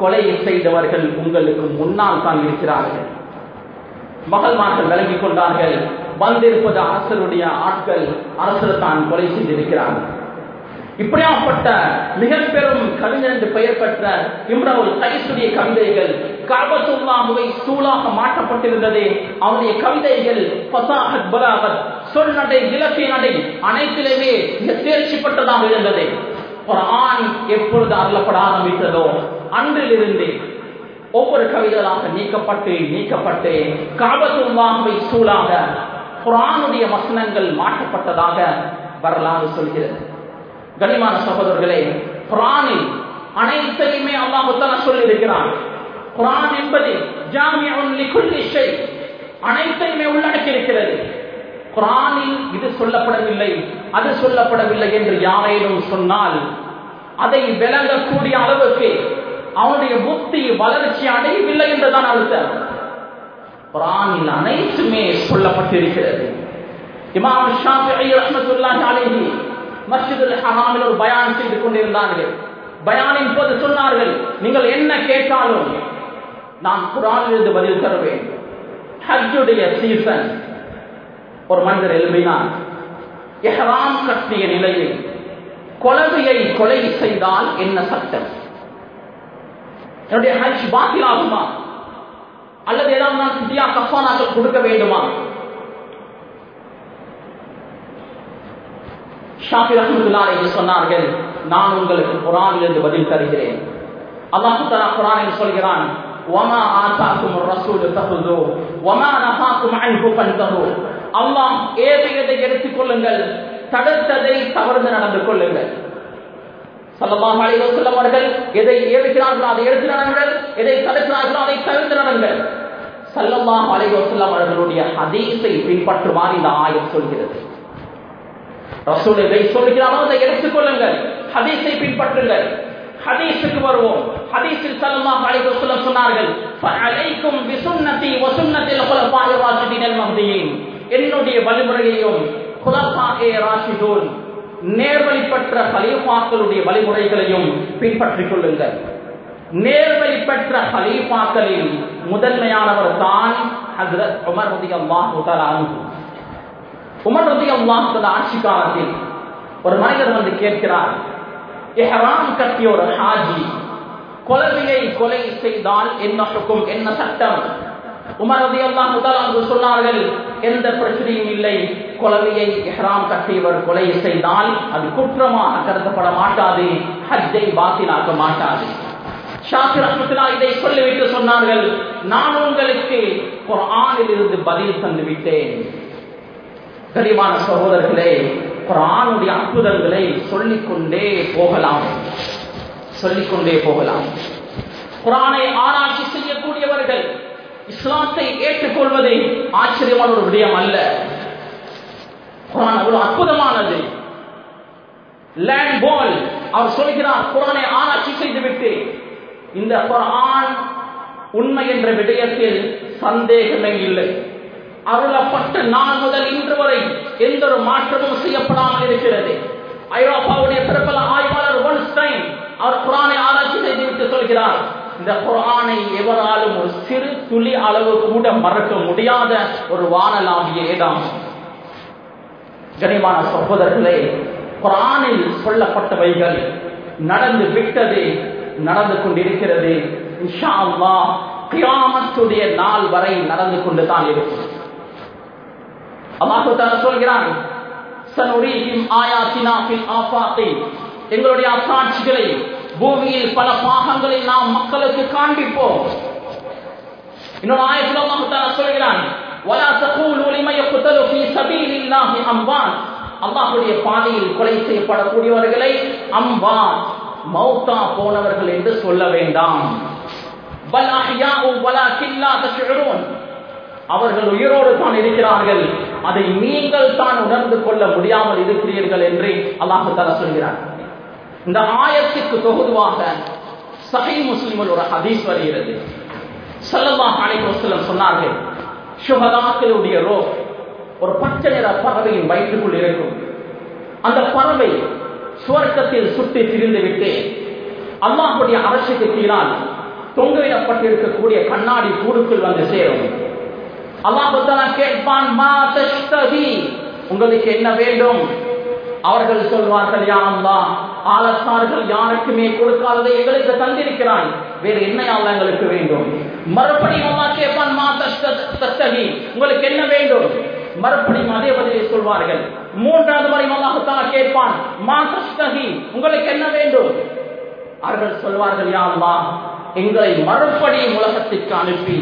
கொலை செய்தவர்கள் உங்களுக்கு முன்னால் தான் இருக்கிறார்கள். மகள்மார்கள் விளங்கிக் கொண்டார்கள் வந்திருப்பது அரசருடைய ஆட்கள் அரசர் தான் கொலை செய்திருக்கிறார்கள். இப்படியாப்பட்ட மிக பெரும் கவிஞர் என்று பெயர் பெற்ற இம்ரவுல் கைசுடைய கவிதைகள் காபத்துல்லாமுவை சூழாக மாற்றப்பட்டிருந்தது. அவருடைய கவிதைகள் பசாகத் பராகத் சொல் நடை இலக்கிய நடை அனைத்திலுமே மிக தேர்ச்சி பெற்றதாக இருந்தது. ஒரு ஆண் எப்பொழுது அருளப்பட ஆரம்பித்ததோ அன்றிலிருந்து ஒவ்வொரு கவிதைகளாக நீக்கப்பட்டு நீக்கப்பட்டு காபத்துல்லாமுவை சூழாக குரானுடைய வசனங்கள் மாற்றப்பட்டதாக வரலாறு சொல்கிறது. கனிமான சகோதரர்களே குரானில் அனைத்தையுமே அல்லாஹுத்தாலா சொல்லி இருக்கிறான் குரான் என்பது அனைத்தையுமே உள்ளடக்கி இருக்கிறது குரானில் இது சொல்லப்படவில்லை அது சொல்லப்படவில்லை என்று யாரேனும் சொன்னால் அதை விளங்கக்கூடிய அளவுக்கு அவனுடைய புத்தி வளர்ச்சி அடையவில்லை என்றுதான் அழுத்தம் குரானில் அனைத்துமே சொல்லப்பட்டிருக்கிறது. இமாம் ஷாஃபி ரஹ்மத்துல்லாஹி அலைஹி மஸ்ஜிதுல் ஹராமில் ஒரு பயான் செய்து கொண்டிருந்தார்கள். பயானின் போது சொன்னார்கள் நீங்கள் என்ன கேட்டாலும் நான் குரானிலிருந்து பதில் தருவேன். ஹஜ்ஜுடைய சீசன் ஒரு மனிதர் எழுப்பினார் எஹராம் கட்டிய நிலையில் கொலவையை கொலை செய்தால் என்ன சட்டம்? என்னுடைய ஹஜ் பாக்கிலாகுமா அல்லது ஏதாவது நான் சித்தியா கஃபானாக்கள் கொடுக்க வேண்டுமா? ஷாஃபி ரஹமத்துல்லாலே சொன்னார்கள் நான் உங்களுக்கு குரானிலிருந்து பதில் தருகிறேன். அல்லாஹு தலா குரானில் சொல்கிறான் ஒமா ஆசாக்கும் ரசூல் தகுதோ ஒமா நகாக்கும் அன்பு பண்தகோ அல்லாம் ஏதை எதை எடுத்துக்கொள்ளுங்கள் தடுத்ததை தவறுந்து நடந்து கொள்ளுங்கள். சல்லமாக அலைவோ செல்லவர்கள் எதை ஏவுகிறார்களோ அதை எடுத்து நடங்கள் எதை தடுக்கிறார்களோ அதை தவிர்த்து நடங்கள். சல்லமாக அலைவோ செல்லவர்களுடைய ஹதீஸை பின்பற்றுமாறு இந்த ஆயம் சொல்கிறது. ரசூலை சொல்லுகிறாரோ? அதை எடுத்துக் கொள்ளுங்கள் ஹதீஸை பின்பற்றுங்கள். ஹதீஸுக்கு வருவோம். ஹதீஸில் சல்மா அலைஹி வஸல்லம் சொன்னார்கள் ஃபஅலைக்கும் பிசுன்னதி வ சுன்னத்தில் குலஃபாய் ராஷிதீன் மஹ்தியின் என்னுடைய வழிமுறையையும் குலஃபாயே ராஷிதூன் நேர்வழிப்பற்ற ஹலீஃபாக்களுடைய வழிமுறைகளையும் பின்பற்றிக் கொள்ளுங்கள். நேர்வழி பெற்ற கலீஃபாக்களில் முதன்மையானவர் தான் ஹஜ்ரத் உமர் ரலியல்லாஹு தஆலா அன்ஹு. உமர் ரலியல்லாஹு தஆலா ஆட்சி காலத்தில் ஒரு மனிதர் வந்து கேட்கிறார் எஹராம் கட்டிய ஒரு ஹாஜி கொலவியை கொலை செய்தால் என்ன சுக்கும் என்ன சட்டம்? உமர் ரலியல்லாஹு தஆலா சொன்னார்கள் எந்த பிரச்சனையும் இல்லை கொலவையை எஹ்ராம் கட்டியவர் கொலை செய்தால் அது குற்றமாக கருதப்பட மாட்டாது ஹஜ்ஜை பாத்திலாக்க மாட்டாது. ஷாஃபி ரஹ்மத்துல்லா இதை சொல்லிவிட்டு சொன்னார்கள் நான் உங்களுக்கு ஒரு இருந்து பதில் தந்து விட்டேன் கரிமான சகோதரர்களே குரானுடைய அற்புதங்களை சொல்லிக்கொண்டே போகலாம். சொல்லிக்கொண்டே போகலாம். குரானை ஆராய்ச்சி செய்யக்கூடியவர்கள் இஸ்லாத்தை ஏற்றுக்கொள்வதே ஆச்சரியமான ஒரு விடயம் அல்ல. குரான் அவ்வளவு அற்புதமானது. லேண்ட் போல் அவர் சொல்கிறார் குரானை ஆராய்ச்சி செய்துவிட்டு இந்த குரான் உண்மை என்ற விடயத்தில் சந்தேகமே இல்லை. அருளப்பட்ட நாள் முதல் இன்று வரை எந்த ஒரு மாற்றமும் செய்யப்படாமல் இருக்கிறது. ஐரோப்பாவுடைய பிரபல ஆய்வாளர் ஒன்ஸ்டைன் அவர் குரானை ஆராய்ச்சி செய்துவிட்டு சொல்கிறார் இந்த குரானை எவராலும் ஒரு சிறு துளி அளவு கூட மறக்க முடியாத ஒரு வானலாகிய ஏதாகும் கனிமான சகோதரர்களே குரானில் சொல்லப்பட்டவைகள் நடந்து விட்டது நடந்து கொண்டிருக்கிறது. இன்ஷா அல்லாஹ் கியாமத்துடைய நாள் வரை நடந்து கொண்டு தான் இருக்கும். அல்லாஹு சொல்கிறான் எங்களுடைய அத்தாட்சிகளை பூமியில் பல பாகங்களை நாம் மக்களுக்கு காண்பிப்போம். இன்னொரு ஆயத்தில் அல்லாஹு சொல்கிறான் அல்லாஹுடைய பாதையில் கொலை செய்யப்படக்கூடியவர்களை அம்பா மௌத்தா போனவர்கள் என்று சொல்ல வேண்டாம். அவர்கள் உயிரோடு தான் இருக்கிறார்கள். அதை நீங்கள் தான் உணர்ந்து கொள்ள முடியாமல் இருக்கிறீர்கள் என்று அல்லாஹு தர சொல்கிறார் இந்த ஆயத்துக்கு தொகுதுவாக சகை முஸ்லிமில் ஒரு ஹதீஸ் வருகிறது. செல்லமாக அலைஹி வஸல்லம் சொன்னார்கள் சுகதாக்களுடைய ரோ ஒரு பச்சை நிற பறவையின் வயிற்றுக்குள் இருக்கும். அந்த பறவை சுவர்க்கத்தில் சுட்டி திரிந்துவிட்டு அல்லாஹுடைய அரசுக்கு கீழால் தொங்கவிடப்பட்டிருக்கக்கூடிய கண்ணாடி கூடுக்குள் வந்து சேரும். அல்லாஹு கேட்பான் மா தஷ்தஹி. உங்களுக்கு என்ன வேண்டும்? அவர்கள் சொல்வார்கள் யா ஆலத்தார்கள் யாருக்குமே கொடுக்காததை எங்களுக்கு தந்திருக்கிறான். வேறு என்ன அல்ல எங்களுக்கு வேண்டும்? மறுபடியும் அல்லாஹ் கேட்பான் மா தஷ்தஹி. உங்களுக்கு என்ன வேண்டும்? மறுபடியும் அதே பதிலை சொல்வார்கள். மூன்றாவது முறை அல்லாஹு கேட்பான் மா தஷ்தஹி. உங்களுக்கு என்ன வேண்டும்? அவர்கள் சொல்வார்கள் யா எங்களை மறுபடியும் உலகத்திற்கு அனுப்பி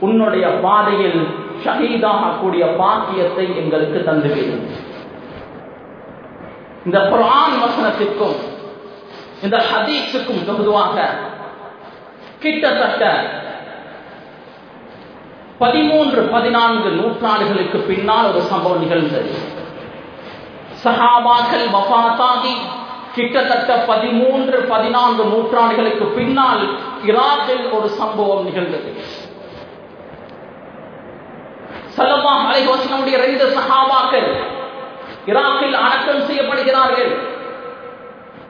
உன்னுடைய பாதையில் ஷஹீதாக கூடிய பாக்கியத்தை எங்களுக்கு தந்துவிடும் இந்த குரான் வசனத்திற்கும் இந்த ஹதீஸுக்கும் தொகுதுவாக கிட்டத்தட்ட பதிமூன்று பதினான்கு நூற்றாண்டுகளுக்கு பின்னால் ஒரு சம்பவம் நிகழ்ந்தது. சஹாபாக்கள் வபாத்தாகி கிட்டத்தட்ட பதிமூன்று பதினான்கு நூற்றாண்டுகளுக்கு பின்னால் ஈராக்கில் ஒரு சம்பவம் நிகழ்ந்தது. சல்லமா அலைஹி ரெண்டு சஹாபாக்கள் ஈராக்கில் அடக்கம் செய்யப்படுகிறார்கள்.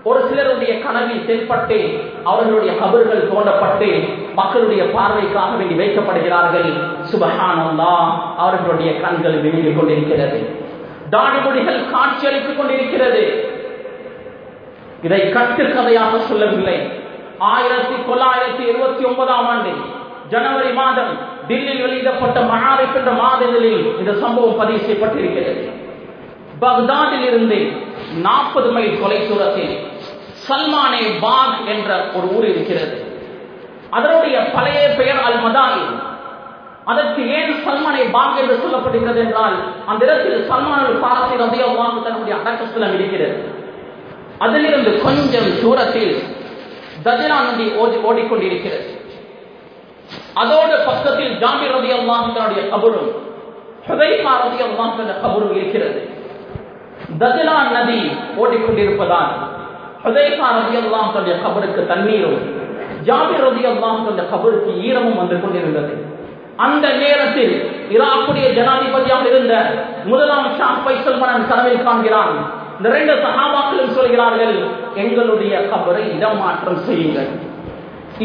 ஒரு சிலருடைய கனவில் தென்பட்டு அவர்களுடைய கபர்கள் தோண்டப்பட்டு மக்களுடைய பார்வைக்காக வேண்டி வைக்கப்படுகிறார்கள். சுபஹானல்லா அவர்களுடைய கண்கள் வெளியில் கொண்டிருக்கிறது. தாடிமொழிகள் காட்சியளித்துக் கொண்டிருக்கிறது. இதை கட்டுக்கதையாக சொல்லவில்லை. ஆயிரத்தி தொள்ளாயிரத்தி இருபத்தி ஒன்பதாம் ஆண்டு ஜனவரி மாதம் டில்லியில் வெளியிடப்பட்ட மகாரிப் என்ற மாதங்களில் இந்த சம்பவம் பதிவு செய்யப்பட்டிருக்கிறது. பக்தாதில் இருந்து நாற்பது மைல் தொலை தூரத்தில் சல்மானே பாக் என்ற ஒரு ஊர் இருக்கிறது. அதனுடைய பழைய பெயர் அல் மதானி அதற்கு ஏன் சல்மானை பாக் என்று சொல்லப்படுகிறது என்றால் அந்த இடத்தில் சல்மான் பாரதி ரதியல்லாஹு தன்னுடைய அடக்கஸ்தலம் இருக்கிறது. அதிலிருந்து கொஞ்சம் தூரத்தில் தஜனா நதி ஓடி ஓடிக்கொண்டிருக்கிறது. அதோட பக்கத்தில் ஜாமி ரதி அல்லாஹனுடைய தன்னுடைய கபரும் ஹுதைஃபா ரதி அல்லாஹ் கபரும் இருக்கிறது. தஜனா நதி ஓடிக்கொண்டிருப்பதால் ஹுதைஃபா ரதி அல்லாஹனுடைய கபருக்கு தண்ணீரும் ஜாமி ரதி அல்லாஹனுடைய கபருக்கு ஈரமும் வந்து கொண்டிருந்தது. அந்த நேரத்தில் ஈராக்குடைய ஜனாதிபதியாக இருந்த முதலாம் ஷாம் பைசல் மனன் கனவில் காண்கிறான். இந்த ரெண்டு சகாபாக்களும் சொல்கிறார்கள் எங்களுடைய கபரை இடமாற்றம் செய்யுங்கள்.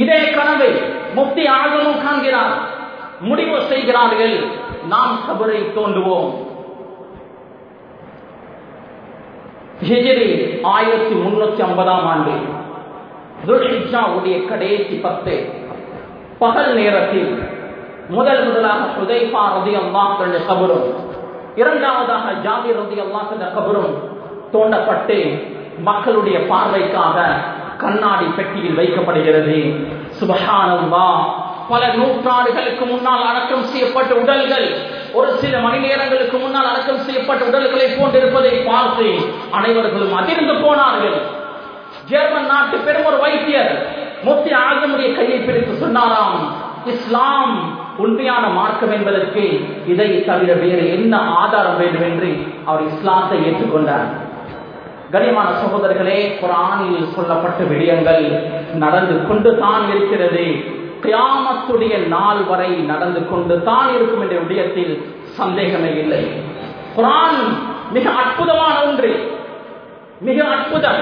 இதே கனவை முக்தி ஆகமும் காண்கிறார். முடிவு செய்கிறார்கள். நாம் கபரை தோண்டுவோம். ஹிஜிரி ஆயிரத்தி முன்னூத்தி ஐம்பதாம் ஆண்டு. துல்ஹிஜாவுடைய கடைசி பத்து. பகல் நேரத்தில் முதல் முதலாக சுதைபா ரதி அல்லாக்கள் கபரும் இரண்டாவதாக ஜாபி ரதி அல்லாக்கள் கபரும் தோண்டப்பட்டு மக்களுடைய பார்வைக்காக கண்ணாடி பெட்டியில் வைக்கப்படுகிறது. சுபஹானல்லா பல நூற்றாண்டுகளுக்கு முன்னால் அடக்கம் செய்யப்பட்ட உடல்கள் ஒரு சில மணி நேரங்களுக்கு முன்னால் அடக்கம் செய்யப்பட்ட உடல்களை போன்றிருப்பதை பார்த்து அனைவர்களும் அதிர்ந்து போனார்கள். ஜெர்மன் நாட்டு பெரும் ஒரு வைத்தியர் முத்தி ஆகமுடைய கையை பிடித்து சொன்னாராம் இஸ்லாம் உண்மையான மார்க்கம் என்பதற்கு இதை தவிர வேறு என்ன ஆதாரம் வேண்டும் என்று அவர் இஸ்லாத்தை ஏற்றுக்கொண்டார். கனியமான சகோதரர்களே குரானில் சொல்லப்பட்ட விடயங்கள் நடந்து கொண்டு தான் இருக்கிறது. கியாமத்துடைய நாள் வரை நடந்து கொண்டு தான் இருக்கும் என்ற விடயத்தில் சந்தேகமே இல்லை. குரான் மிக அற்புதமான ஒன்று. மிக அற்புதம்.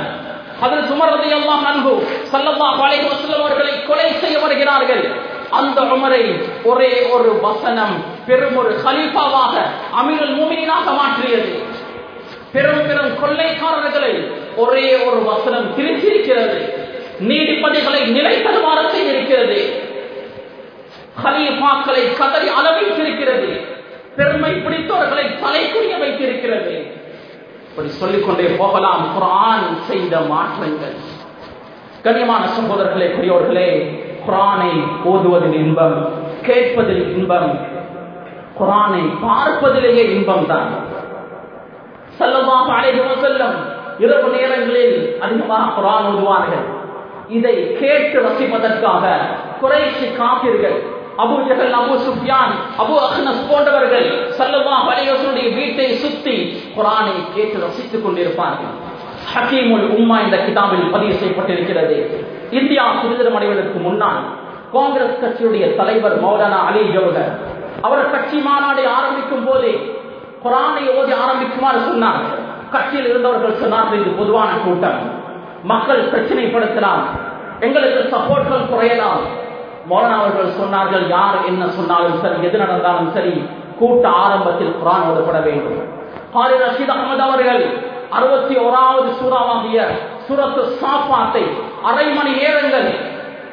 அதில் சுமரதை எல்லாம் நன்கு சல்லம்மா பழைய அவர்களை கொலை செய்ய வருகிறார்கள். அந்த உமரை ஒரே ஒரு வசனம் பெரும் ஒரு ஹலீஃபாவாக அமீரல் மூமினாக மாற்றியது. பெரும் பெரும் கொள்ளைக்காரர்களை ஒரே ஒரு வசனம் திருச்சிருக்கிறது நீதிபதிகளை நிலை தருமாறு செய்திருக்கிறது. ஹலீஃபாக்களை கதறி அளவைத்திருக்கிறது பெருமை பிடித்தவர்களை தலைக்குரிய வைத்திருக்கிறது. இப்படி சொல்லிக்கொண்டே போகலாம். குரான் செய்த மாற்றங்கள். கண்ணியமான சகோதரர்களே பெரியோர்களே குரானை ஓதுவதில் இன்பம் கேட்பதில் இன்பம் குரானை பார்ப்பதிலேயே இன்பம் தான் செல்லமாக அழைத்து செல்லும் இரவு நேரங்களில் அதிகமாக குரான் ஓதுவார்கள். இதை கேட்டு ரசிப்பதற்காக குறைசி காப்பீர்கள் அபு ஜஹல் அபு சுஃபியான் அபு அஹ்னஸ் போன்றவர்கள் சல்லல்லாஹு அலைஹி வீட்டை சுத்தி குர்ஆனை கேட்டு ரசித்துக் கொண்டிருப்பார்கள். ஹக்கீமுல் உம்மா இந்த கிதாபில் பதிவு செய்யப்பட்டிருக்கிறது. இந்தியா சுதந்திரம் அடைவதற்கு முன்னால் காங்கிரஸ் கட்சியுடைய தலைவர் மௌலானா அலி ஜவஹர் அவர் கட்சி மாநாடை ஆரம்பிக்கும் போதே குரானை ஓதி ஆரம்பிக்குமாறு சொன்னார். கட்சியில் இருந்தவர்கள் சொன்னார்கள் இது பொதுவான கூட்டம். மக்கள் பிரச்சனைப்படுத்தலாம். எங்களுக்கு சப்போர்ட்கள் குறையலாம். மௌலானா அவர்கள் சொன்னார்கள் யார் என்ன சொன்னாலும் சரி எது நடந்தாலும் சரி கூட்ட ஆரம்பத்தில் குரான் ஓதப்பட வேண்டும். ஹாரி ரஷீத் அகமது அவர்கள் அறுபத்தி ஓராவது சூறாவாகிய சுரத்து சாப்பாட்டை அரை மணி நேரங்கள்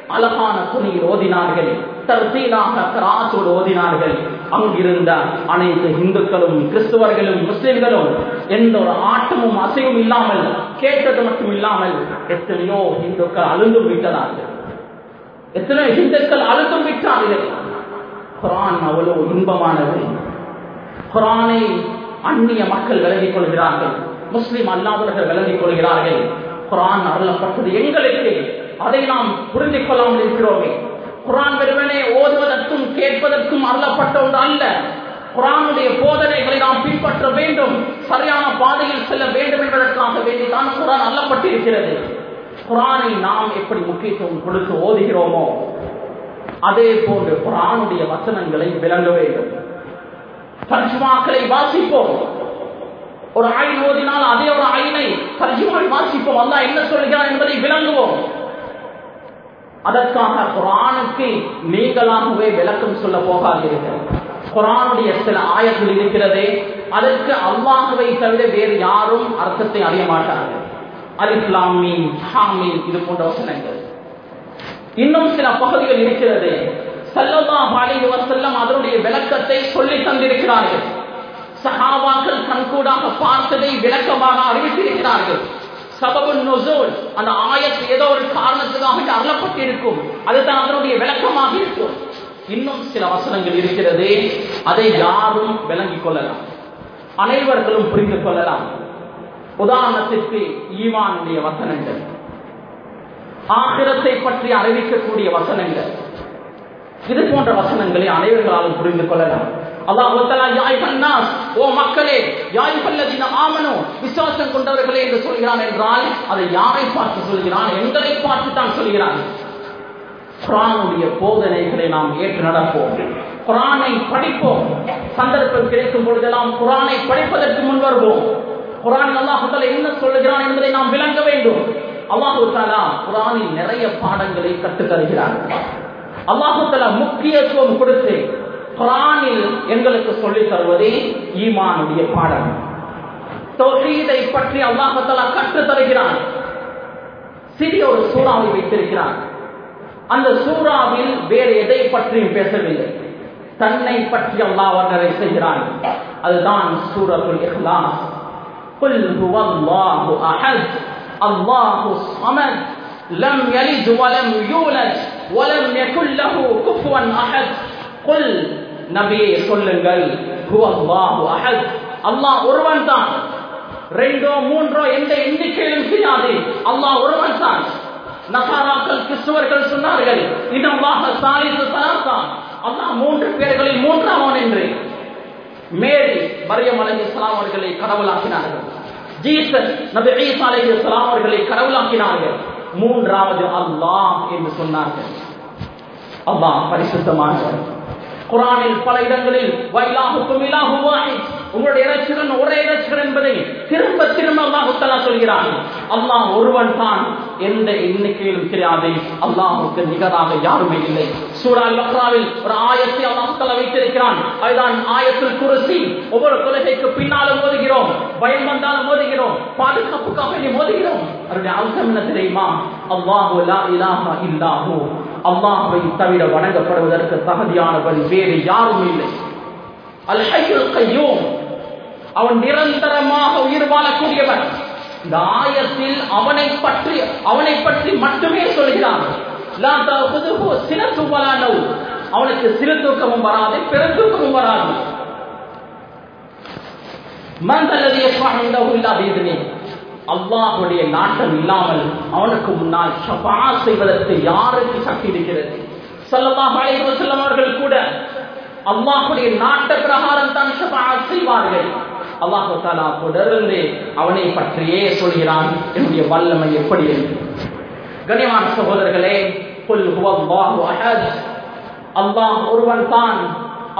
அழகான துணியில் ஓதினார்கள். தர்சீலாக கராத்தோடு ஓதினார்கள். அங்கிருந்த அனைத்து இந்துக்களும் கிறிஸ்துவர்களும் முஸ்லிம்களும் எந்த ஒரு ஆட்டமும் அசையும் இல்லாமல் கேட்டது மட்டும் இல்லாமல் எத்தனையோ இந்துக்கள் அழுந்தும் விட்டதார்கள். எத்தனையோ இந்துக்கள் அழுந்தும் விட்டார்கள். குரான் அவ்வளவு இன்பமானது. குரானை அந்நிய மக்கள் விலகிக் கொள்கிறார்கள். முஸ்லிம் அல்லாதவர்கள் விலகிக் கொள்கிறார்கள். குரான் அருளப்பட்டது எங்களுக்கு. அதை நாம் புரிந்து கொள்ளாமல் இருக்கிறோமே. குரான் வெறுவனே ஓதுவதற்கும் கேட்பதற்கும் அருளப்பட்ட ஒன்று அல்ல. குரானுடைய போதனைகளை நாம் பின்பற்ற வேண்டும். சரியான பாதையில் செல்ல வேண்டும் என்பதற்காக வேண்டிதான் குரான் அல்லப்பட்டிருக்கிறது குரானை நாம் எப்படி முக்கியத்துவம் கொடுத்து ஓதுகிறோமோ அதே போன்று குரானுடைய வசனங்களை விளங்க வேண்டும். தர்ஜுமாக்களை வாசிப்போம். ஒரு ஆயின் ஓதினால் அதே ஒரு ஆயினை தர்ஜுமாவை வாசிப்போம். அல்லா என்ன சொல்கிறார் என்பதை விளங்குவோம். அதற்காக குரானுக்கு நீங்களாகவே விளக்கம் சொல்ல போகாதீர்கள். குரானுடைய சில ஆயத்தில் இருக்கிறதே அதற்கு அல்லாஹுவை தவிர வேறு யாரும் அர்த்தத்தை அறிய மாட்டார்கள். அலிஸ்லாமீன் ஹாமீன் இது போன்ற வசனங்கள். இன்னும் சில பகுதிகள் இருக்கிறது. சல்லல்லாஹு அலைஹி செல்லம் அதனுடைய விளக்கத்தை சொல்லி தந்திருக்கிறார்கள். சஹாபாக்கள் கண்கூடாக பார்த்ததை விளக்கமாக அறிவித்திருக்கிறார்கள். சபபு நுசூல். அந்த ஆயத்து ஏதோ ஒரு காரணத்துக்காக அருளப்பட்டிருக்கும். அதுதான் அதனுடைய விளக்கமாக இருக்கும். இன்னும் சில வசனங்கள் இருக்கிறது. அதை யாரும் விளங்கிக் கொள்ளலாம். அனைவர்களும் புரிந்து கொள்ளலாம். உதாரணத்திற்கு ஈமானுடைய வசனங்கள். ஆகிரத்தை பற்றி அறிவிக்கக்கூடிய வசனங்கள். இது போன்ற வசனங்களை அனைவர்களாலும் புரிந்து கொள்ளலாம். அல்லாஹ் ஓ மக்களே யாய்பல்லதின ஆமனோ விசுவாசம் கொண்டவர்களே என்று சொல்கிறான் என்றால் அதை யாரை பார்த்து சொல்கிறான் எங்களை பார்த்து தான் சொல்கிறான். குரானுடைய போதனைகளை நாம் ஏற்று நடப்போம். குரானை படிப்போம். சந்தர்ப்பம் கிடைக்கும் பொழுதெல்லாம் குரானை படிப்பதற்கு முன் வருவோம். குரான் அல்லாஹால என்ன சொல்லுகிறான் என்பதை நாம் விளங்க வேண்டும். அல்லாஹு தாலா குரானில் நிறைய பாடங்களை கற்றுத் தருகிறார் அல்லாஹு முக்கியத்துவம் கொடுத்து குரானில் எங்களுக்கு சொல்லித் தருவதே ஈமானுடைய பாடம் தௌஹீதை பற்றி அல்லாஹு தாலா கற்றுத் தருகிறான் சிறிய ஒரு சூறாவை வைத்திருக்கிறான் அந்த சூறாவில் வேறு எதை பற்றியும் பேசவில்லை தன்னை பற்றி அல்லாஹ் வர்ணனை செய்கிறான் அதுதான் சூரத்துல் இஹ்லாஸ் قل هو الله احد الله الصمد لم يلد ولم يولد ولم يكن له كفوا احد قل நபியை சொல்லுங்கள். அல்லாஹ் ஒருவன் தான் ரெண்டோ மூன்றோ எந்த எண்ணிக்கையிலும் செய்யாது அல்லாஹ் ஒருவன் தான் நசாராக்கள் கிறிஸ்துவர்கள் சொன்னார்கள். இதமாக சாலித்து சனாத்தான் அல்லாஹ் மூன்று பேர்களில் மூன்றாமன் என்று. மேரி மரியம் அலி இஸ்லாம் அவர்களை கடவுளாக்கினார்கள். ஜீசன் நபி ஈசா அலி இஸ்லாம் அவர்களை கடவுளாக்கினார்கள். மூன்றாவது அல்லாஹ் என்று சொன்னார்கள். அல்லாஹ் பரிசுத்தமானவர். குரானில் பல இடங்களில் வைலாகுக்கும் இலாகு வாஹித். உங்களுடைய இறைச்சிகன் ஒரே இறைச்சிகன் என்பதை திரும்ப திரும்ப அல்லாஹுத்தலா சொல்கிறான். அல்லாஹ் ஒருவன் தான் எந்த எண்ணிக்கையிலும் கிடையாது அல்லாஹுக்கு நிகராக யாருமே இல்லை. சூடால் பக்ராவில் ஒரு ஆயத்தை அல்லாஹு வைத்திருக்கிறான். அதுதான் ஆயத்தில் குருசி. ஒவ்வொரு கொள்கைக்கு பின்னாலும் மோதுகிறோம் பயம் வந்தாலும் மோதுகிறோம் பாதுகாப்புக்காக மோதுகிறோம். அவருடைய அர்த்தம் என்ன தெரியுமா? அல்லாஹு லா இலாஹா இல்லாஹு. அல்லாஹை தவிர வணங்கப்படுவதற்கு தகுதியானவன் வேறு யாரும் இல்லை. அல் ஹய்யுல் கையூம். அவன் நிரந்தரமாக உயிர் வாழக்கூடியவன். இந்த ஆயத்தில் அவனை பற்றி அவனை பற்றி மட்டுமே சொல்கிறான். அவனுக்கு சிறு தூக்கமும் வராது பெருந்தூக்கமும் வராது. அல்லாஹுடைய நாட்டம் இல்லாமல் அவனுக்கு முன்னால் ஷபா செய்வதற்கு யாருக்கு சக்தி இருக்கிறது? சல்லமாக செல்லம் அவர்கள் கூட அல்லாஹுடைய நாட்ட பிரகாரம் தான் ஷபா செய்வார்கள். அல்லாஹு தாலா தொடர்ந்து அவனை பற்றியே சொல்கிறான். என்னுடைய வல்லமை எப்படி என்று கனியமான சகோதரர்களே புல் ஹுவல்லாஹு அல்லாஹ் ஒருவன் தான்.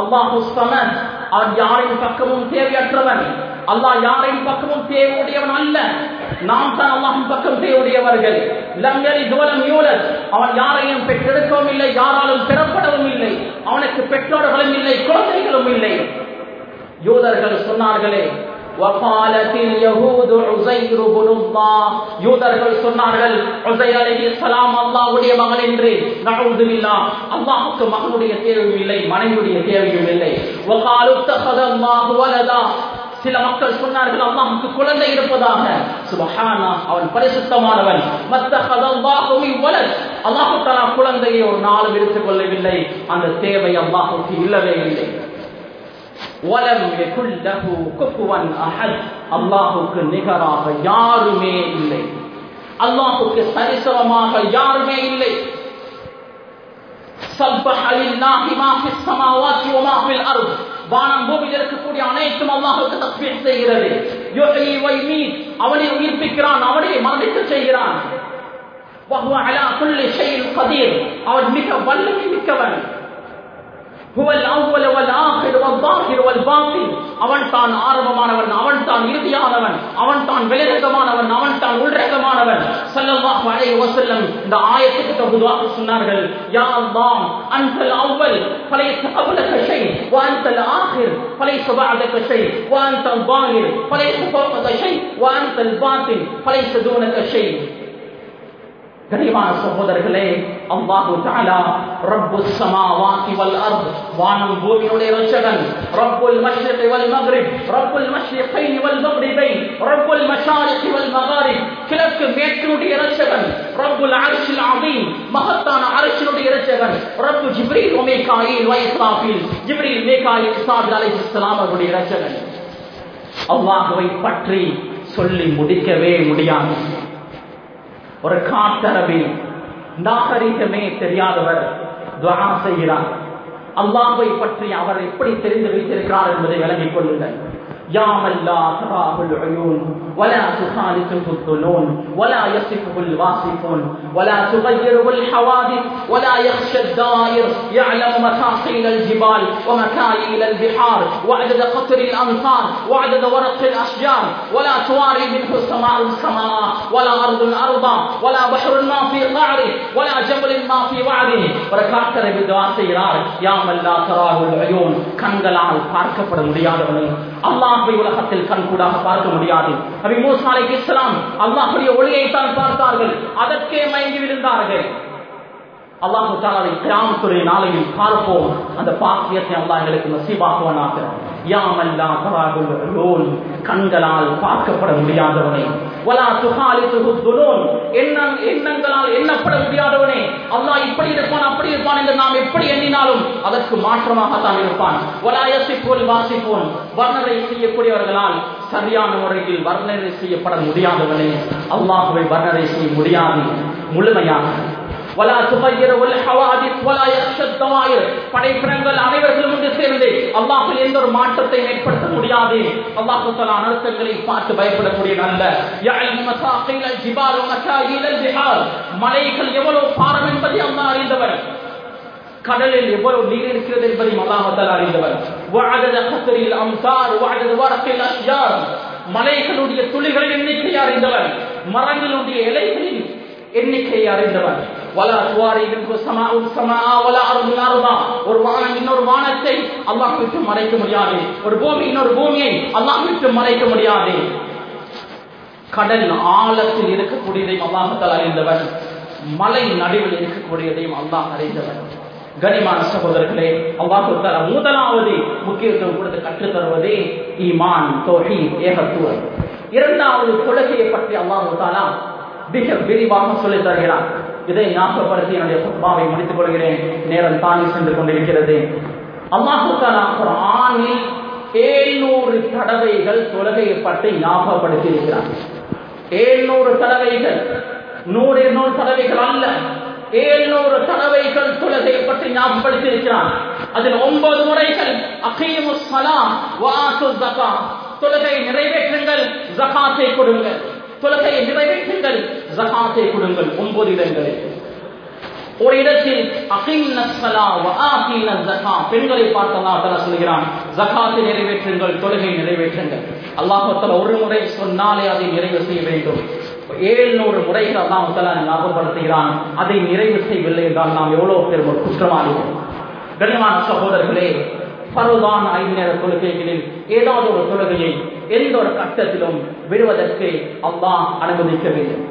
அல்லாஹு சமன். அவன் யாரின் பக்கமும் தேவையற்றவன். அல்லாஹ் யாரின் பக்கமும் தேவையுடையவன் அல்ல. நாம் தான் அல்லாஹின் பக்கம் தேவையுடையவர்கள். லங்கரி தோலம் அவன் யாரையும் பெற்றெடுக்கவும் இல்லை யாராலும் பெறப்படவும் இல்லை. அவனுக்கு பெற்றோர்களும் இல்லை குழந்தைகளும் இல்லை. யூதர்கள் சொன்னார்களே யூதர்கள் சொன்னார்கள் மகன் என்று. அல்லாஹுக்கு மகனுடைய தேவையும் இல்லை மனைவியுடைய தேவையும் இல்லை. சில மக்கள் சொன்னார்கள் அல்லாஹுக்கு குழந்தை இருப்பதாக. சுபஹானா அவன் பரிசுத்தமானவன். அல்லாஹு தலா குழந்தையை ஒரு நாளும் எடுத்துக் கொள்ளவில்லை. அந்த தேவை அல்லாஹுக்கு இல்லவே இல்லை. ولم يكن له كفوا أحد. الله كنكرا يار مي الله الله كسرسر ما يار مي الله سبح لله ما في السماوات وما في الأرض. يحيي ويميت. இருக்கக்கூடிய அனைத்தும் அல்லாஹுக்கு தஸ்மீர் செய்கிறது யோகி வைமீ அவனை உயிர்ப்பிக்கிறான் அவனை மரணித்து செய்கிறான் அவன் மிக வல்லமை மிக்கவன் அவன் தான் ஆரம்பமானவன் அவன் தான் இறுதியானவன் அவன் தான் வெளிரகமானவன் அவன் தான் உள்ரகமானவன் ஸல்லல்லாஹு அலைஹி வஸல்லம் இந்த ஆயத்துக்கு தகுதாக சொன்னார்கள் யா அல்லாஹ் அன்தல் அவ்வல் فليس قبلك شيء وانت الاخر فليس بعدك شيء وانت الظاهر فليس فوقك شيء وانت الباطن فليس دونك شيء கனிவான சகோதரர்களே? அல்லாஹு தஆலா ரப்புஸ் ஸமாவாதி வல் அர்த் வானம் பூமியுடைய ரட்சகன் ரப்புல் மஷ்ரிகி வல் மக்ரிப் ரப்புல் மஷ்ரிகைன் வல் மக்ரிபைன் ரப்புல் மஷாரிகி வல் மகாரிப். கிழக்கு மேற்கினுடைய ரட்சகன் ரப்புல் அர்ஷில் அதீம் மகத்தான அர்ஷினுடைய ரட்சகன் ரப்பு ஜிப்ரீல் வ மீகாயில் ஜிப்ரீல் மீகாயில் இஸ்ராஃபீல் அலைஹிஸ்ஸலாம் அவருடைய ரட்சகன் பற்றி சொல்லி முடிக்கவே முடியாது. ஒரு காட்டரவி நாகரிகமே தெரியாதவர் துவா செய்கிறார். அல்லாஹை பற்றி அவர் எப்படி தெரிந்து வைத்திருக்கிறார் என்பதை விளங்கிக் கொள்ளுங்கள். يا من لا تراه العيون ولا تخالطه الظنون ولا يصفه الواصفون ولا تغيره الحوادث ولا يخشى الدائر يعلم مفاصيل الجبال ومكاييل البحار وعدد قطر الامطار وعدد ورق الاشجار ولا تواري منه السماء السماء ولا ارض ارضا ولا بحر ما في قعره ولا جبل ما في وعره وركعتر بالدعاء செய்கிறார் யாமல் லா தராஹுல் அயூன் கண்களால் பார்க்கப்பட முடியாதவனும் அல்லாஹ்வை உலகத்தில் கண்கூடாக பார்க்க முடியாது நபி மூசா அலை இஸ்லாம் அல்லாஹுடைய ஒளியைத்தான் பார்த்தார்கள். அதற்கே மயங்கி விழுந்தார்கள். அல்லாஹு தாலாவை கிராமத்துறை நாளையில் பார்ப்போம். அந்த பாக்கியத்தை அல்லாஹ் எங்களுக்கு நசீபாக்குவனாக. யாமல்லா தராகுல் அலூன் கண்களால் பார்க்கப்பட முடியாதவனே. வலா துகாலித்துஹு துனூன் எண்ணம் எண்ணங்களால் எண்ணப்பட முடியாதவனே. அல்லாஹ் இப்படி இருப்பான் அப்படி இருப்பான் என்று நாம் எப்படி எண்ணினாலும் அதற்கு மாற்றமாக தான் இருப்பான். வலா யசிஃபுல் வாசிஃபூன். வர்ணனை செய்யக்கூடியவர்களால் சரியான முறையில் வர்ணனை செய்யப்பட முடியாதவனே. அல்லாஹ்வை வர்ணனை செய்ய முடியாது. முழுமையாக. ولا تغير الحوادث ولا يخشى الدوائر படைப்பினங்கள் அனைவர்களும் ஒன்று சேர்ந்து அல்லாஹ்வில் எந்த ஒரு மாற்றத்தை ஏற்படுத்த முடியாது அல்லாஹ் தஆலா அனர்த்தங்களை பார்த்து பயப்படக்கூடிய நல்ல يعلم مساقيل الجبال ومكاييل البحار மலைகள் எவ்வளவு பாரம் என்பதை அல்லாஹ் அறிந்தவர் கடலில் எவ்வளவு நீர் இருக்கிறது என்பதையும் அல்லாஹ் தஆலா அறிந்தவர் وعدد قطر الامطار وعدد ورق الاشجار மலைகளுடைய துளிகளின் எண்ணிக்கையை அறிந்தவர் மரங்களுடைய இலைகளின் எண்ணிக்கையை அறிந்தவர் வலா துவாரி மின்கு சமாஉ சமாஆ வலா அர்து அர்தா ஒரு வானம் இன்னொரு வானத்தை அல்லாஹ் விட்டு மறைக்க முடியாது. ஒரு பூமி இன்னொரு பூமியை அல்லாஹ் விட்டு மறைக்க முடியாது. கடல் ஆழத்தில் இருக்கக்கூடியதையும் அல்லாஹ் தஆலா அறிந்தவர் மலை நடுவில் இருக்கக்கூடியதையும் அல்லாஹ் அறிந்தவர் கனிமான சகோதரர்களே அல்லாஹு தர முதலாவது முக்கியத்துவம் கொடுத்து கற்றுத்தருவதே ஈமான் தௌஹீத் ஏகத்துவம். இரண்டாவது தொழுகையை பற்றி அல்லாஹு தஆலா மிக விரிவாக சொல்லித் தருகிறார் இதை ஞாபகப்படுத்தி என்னுடைய குத்பாவை முடித்துக் கொள்கிறேன். நேரம் தாண்டி சென்று கொண்டிருக்கிறது. அல்லாஹு தஆலா ஏழ்நூறு தடவைகள் தொழுகையை பற்றி ஞாபகப்படுத்தி இருக்கிறார் ஏழ்நூறு தடவைகள். நூறு இருநூறு தடவைகள் அல்ல. ஏழ்நூறு தடவைகள் தொழுகையை பற்றி ஞாபகப்படுத்தி இருக்கிறார் அதில் ஒன்பது முறைகள். அகீமு சலா வாசு நிறைவேற்றுங்கள் ஜகாத்தை கொடுங்கள். தொழுகையை நிறைவேற்றுங்கள் ஜகாத்தை கொடுங்கள் ஒன்பது இடங்களில் ஒரு இடத்தில் பெண்களை பார்த்தா சொல்கிறான் ஜகாத்தை நிறைவேற்றுங்கள் தொழுகை நிறைவேற்றுங்கள். அல்லாஹால ஒரு முறை சொன்னாலே அதை நிறைவு செய்ய வேண்டும். ஏழ்நூறு முறைகள் அல்லாஹால ஞாபகப்படுத்துகிறான் அதை நிறைவு செய்யவில்லை என்றால் நாம் எவ்வளவு பேர் ஒரு குற்றவாளிகள் கண்ணியமான சகோதரர்களே பருவான ஐந்து நேர தொழுகைகளில் ஏதாவது ஒரு தொழுகையை எந்த ஒரு கட்டத்திலும் விடுவதற்கு அல்லாஹ் அனுமதிக்க வேண்டும்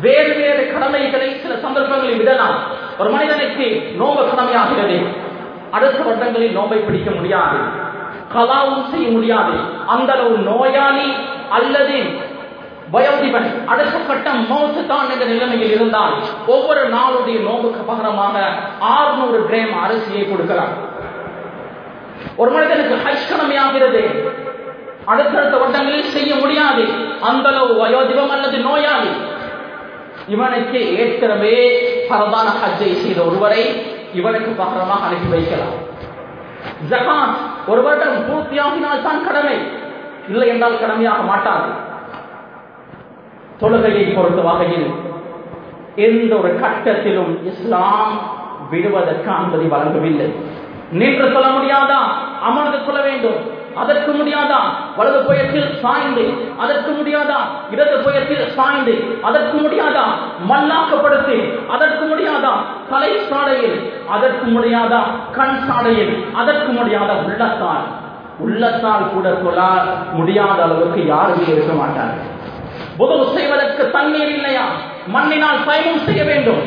வேறு வேறு கடமைகளை சில சந்தர்ப்பங்களில் விடலாம். ஒரு மனிதனுக்கு நோம்பு கடமையாகிறது. அடுத்த வருடங்களில் நோம்பை பிடிக்க முடியாது. கலாவும் செய்ய முடியாது. அந்த அளவு நோயாளி அல்லது வயோதிபன். அடுத்த கட்டம் மௌத்து தான் என்ற நிலைமையில் இருந்தால் ஒவ்வொரு நாளுடைய நோம்புக்கு பகரமாக ஆறுநூறு கிராம் அரிசியை கொடுக்கிறார் ஒரு மனிதனுக்கு ஹஜ் கடமையாகிறது. அடுத்தடுத்த வருடங்களில் செய்ய முடியாது. அந்த அளவு வயோதிபம் அல்லது நோயாளி. இவனுக்கு ஏற்கனவே பரதான ஹஜ்ஜை செய்த ஒருவரை இவனுக்கு பகரமாக அனுப்பி வைக்கலாம். ஜகாத் ஒரு வருடம் பூர்த்தியாகினால் தான் கடமை. இல்லை என்றால் கடமையாக மாட்டாது. தொழுகையை பொறுத்த வகையில் எந்த ஒரு கட்டத்திலும் இஸ்லாம் விடுவதற்கு அனுமதி வழங்கவில்லை. நின்று சொல்ல முடியாதா? அமர்ந்து கொள்ள வேண்டும். அதற்கு முடியாதா? வலது புயத்தில் சாய்ந்து. அதற்கு முடியாதா? இடது புயத்தில் சாய்ந்து. அதற்கு முடியாதா? மல்லாக்கப்படுத்தி. அதற்கு முடியாதா? தலை சாடையில் அதற்கு முடியாதா? கண் சாடையில் அதற்கு முடியாத? உள்ளத்தால். உள்ளத்தால் கூட சொல்ல முடியாத அளவுக்கு யாருமே இருக்க மாட்டார்கள் உதவு செய்வதற்கு தண்ணீர் இல்லையா? மண்ணினால் பயணம் செய்ய வேண்டும்.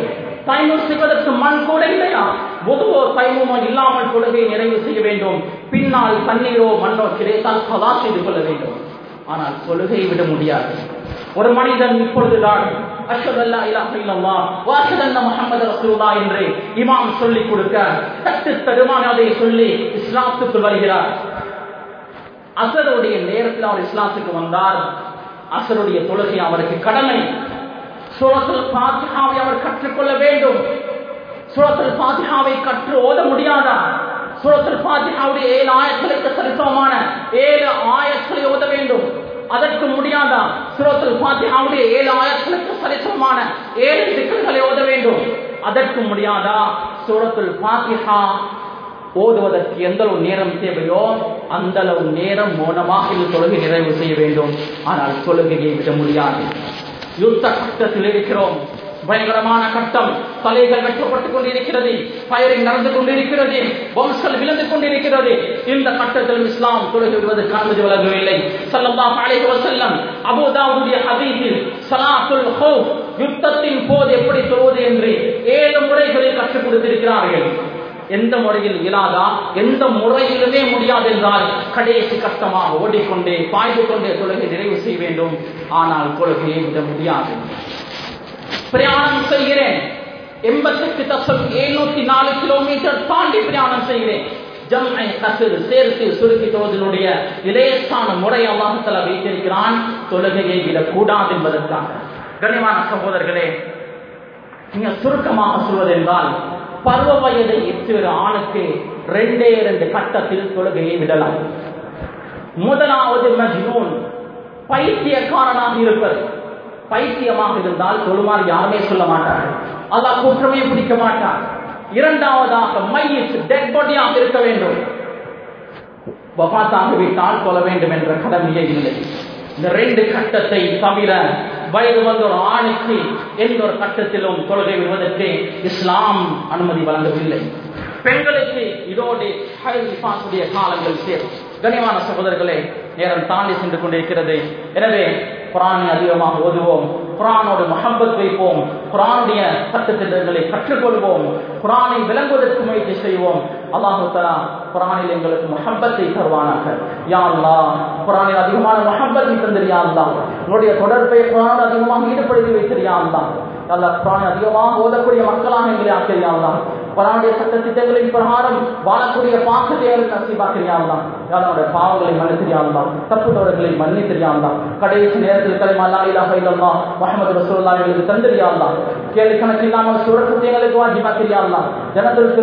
தயமும் செய்வதற்கு மண் கூட இல்லையா? பொதுவோ தயமுமோ இல்லாமல் தொழுகை நிறைவு செய்ய வேண்டும். பின்னால் தண்ணீரோ மண்ணோ கிடைத்தால் சதா செய்து கொள்ள வேண்டும். ஆனால் தொழுகை விட முடியாது. ஒரு மனிதன் இப்பொழுதுதான் அஷ்ஹதல்லா இலாஹ இல்லல்லாஹ் வ முஹம்மது ரசூலுல்லாஹ் என்று இமாம் சொல்லிக் கொடுக்க தட்டு அதை சொல்லி இஸ்லாத்துக்கு வருகிறார். அசருடைய நேரத்தில் அவர் இஸ்லாத்துக்கு வந்தார். அசருடைய தொழுகை அவருக்கு கடமை. சூரத்துல் ஃபாத்திஹாவை அவர் கற்றுக்கொள்ள வேண்டும். சுரத்தில் ஃபாத்திஹாவை கற்று ஓத முடியாதா? சுரத்தில் ஃபாத்திஹாவுடைய ஏழு ஆயர்களுக்கு சரிசமமான ஏழு ஆயர்களை ஓத வேண்டும். அதற்கு முடியாதா? சுரத்தில் பாத்தியாவுடைய ஏழு ஆயர்களுக்கு சரிசமமான ஏழு சிக்கல்களை ஓத வேண்டும். அதற்கு முடியாதா? சூரத்துல் பாத்திஹா ஓதுவதற்கு எந்தளவு நேரம் தேவையோ அந்த அளவு நேரம் மௌனமாக இந்த தொழுகை நிறைவு செய்ய வேண்டும். ஆனால் தொழுகையை விட முடியாது. யுத்த கட்டத்தில் இருக்கிறோம். பயங்கரமான கட்டம். தலைகள் வெட்டப்பட்டுக் கொண்டிருக்கிறது. பயரிங் நடந்து கொண்டிருக்கிறது. வம்சல் விழுந்து கொண்டிருக்கிறது. இந்த கட்டத்தில் இஸ்லாம் தொழுகை விடுவதற்கு அனுமதி வழங்கவில்லை சல்லல்லாஹு அலைஹி வசல்லம் அபுதாவுடைய ஹதீஸில் சலாத்துல் யுத்தத்தின் போது எப்படி சொல்வது என்று ஏழு முறைகளில் கற்றுக் கொடுத்திருக்கிறார்கள். எந்த முறையில் இயலாதா எந்த முறையிலுமே முடியாது என்றால் கடைசி கஷ்டமாக ஓடிக்கொண்டே பாய்ந்து கொண்டே தொழுகை நிறைவு செய்ய வேண்டும். ஆனால் கொள்கையை விட முடியாது. பிரயாணம் செய்கிறேன். எண்பத்தெட்டு தசம் எழுநூத்தி நாலு கிலோமீட்டர் தாண்டி பிரயாணம் செய்கிறேன். ஜம்ஐ கசர் சேர்த்து சுருக்கி தொழுதனுடைய இலேசான முறை அல்லாஹத்தில் வைத்திருக்கிறான். தொழுகையை விடக்கூடாது என்பதற்காக. கண்ணியமான சகோதரர்களே நீங்க சுருக்கமாக சொல்வதென்றால் பருவ வயதை எட்டுகிற ஆணுக்கு ரெண்டே ரெண்டு கட்டத்தில் தொழுகையை விடலாம். முதலாவது மஜ்னூன் பைத்தியக்காரனாக இருப்பது. பைத்தியமாக இருந்தால் தொழுமாறு யாருமே சொல்ல மாட்டார்கள். அல்லாஹ் குற்றமே பிடிக்க மாட்டார் இரண்டாவதாக மையத் டெட் பாடியாக இருக்க வேண்டும். வபாத்தாகிவிட்டால் கொள்ள வேண்டும் என்ற கடமையே இல்லை. இந்த ரெண்டு கட்டத்தை தவிர வயது வந்த ஒரு ஆணுக்கு எந்த ஒரு கட்டத்திலும் தொழுகை விடுவதற்கு இஸ்லாம் அனுமதி வழங்கவில்லை. பெண்களுக்கு இதோடு காலங்கள் சேரும். கனிவான சகோதரர்களே நேரம் தாண்டி சென்று கொண்டிருக்கிறது. எனவே குரானை அதிகமாக ஓதுவோம். குரானோடு மஹம்பத் வைப்போம். குரானுடைய சட்டத்திட்டங்களை கற்றுக்கொள்வோம். குரானை விளங்குவதற்கு முயற்சி செய்வோம். அல்லாஹு தலா குரானில் எங்களுக்கு மஹம்பத்தை தருவானாக. யா அல்லா குரானில் அதிகமான மஹம்பத்தை தந்திரியா அல்லா. உன்னுடைய தொடர்பை குரான் அதிகமாக ஈடுபடுத்தி வைத்திரியா அல்லா. அல்லா குரானை அதிகமாக ஓதக்கூடிய மக்களாக எங்களை ஆக்கிரியா அல்லா. குரானுடைய சட்ட திட்டங்களின் பிரகாரம் வாழக்கூடிய பாக்கத்தை நசீபாக்கிறியாலாம் யாரோட பாவங்களை மன்னித்திரியாலாம் தப்பு தவறுகளை தான் கடைசி நேரத்தில் கலிமா அல்லா இலாஹ முகமது ரசூல்லா ரசூலுல்லாஹி எங்களுக்கு தந்திரியாலாம் கேள்வி கணக்கு இல்லாமல் சுரத்து எங்களுக்கு வாஜிபாக்கிறியாலாம் ஜனத்தில்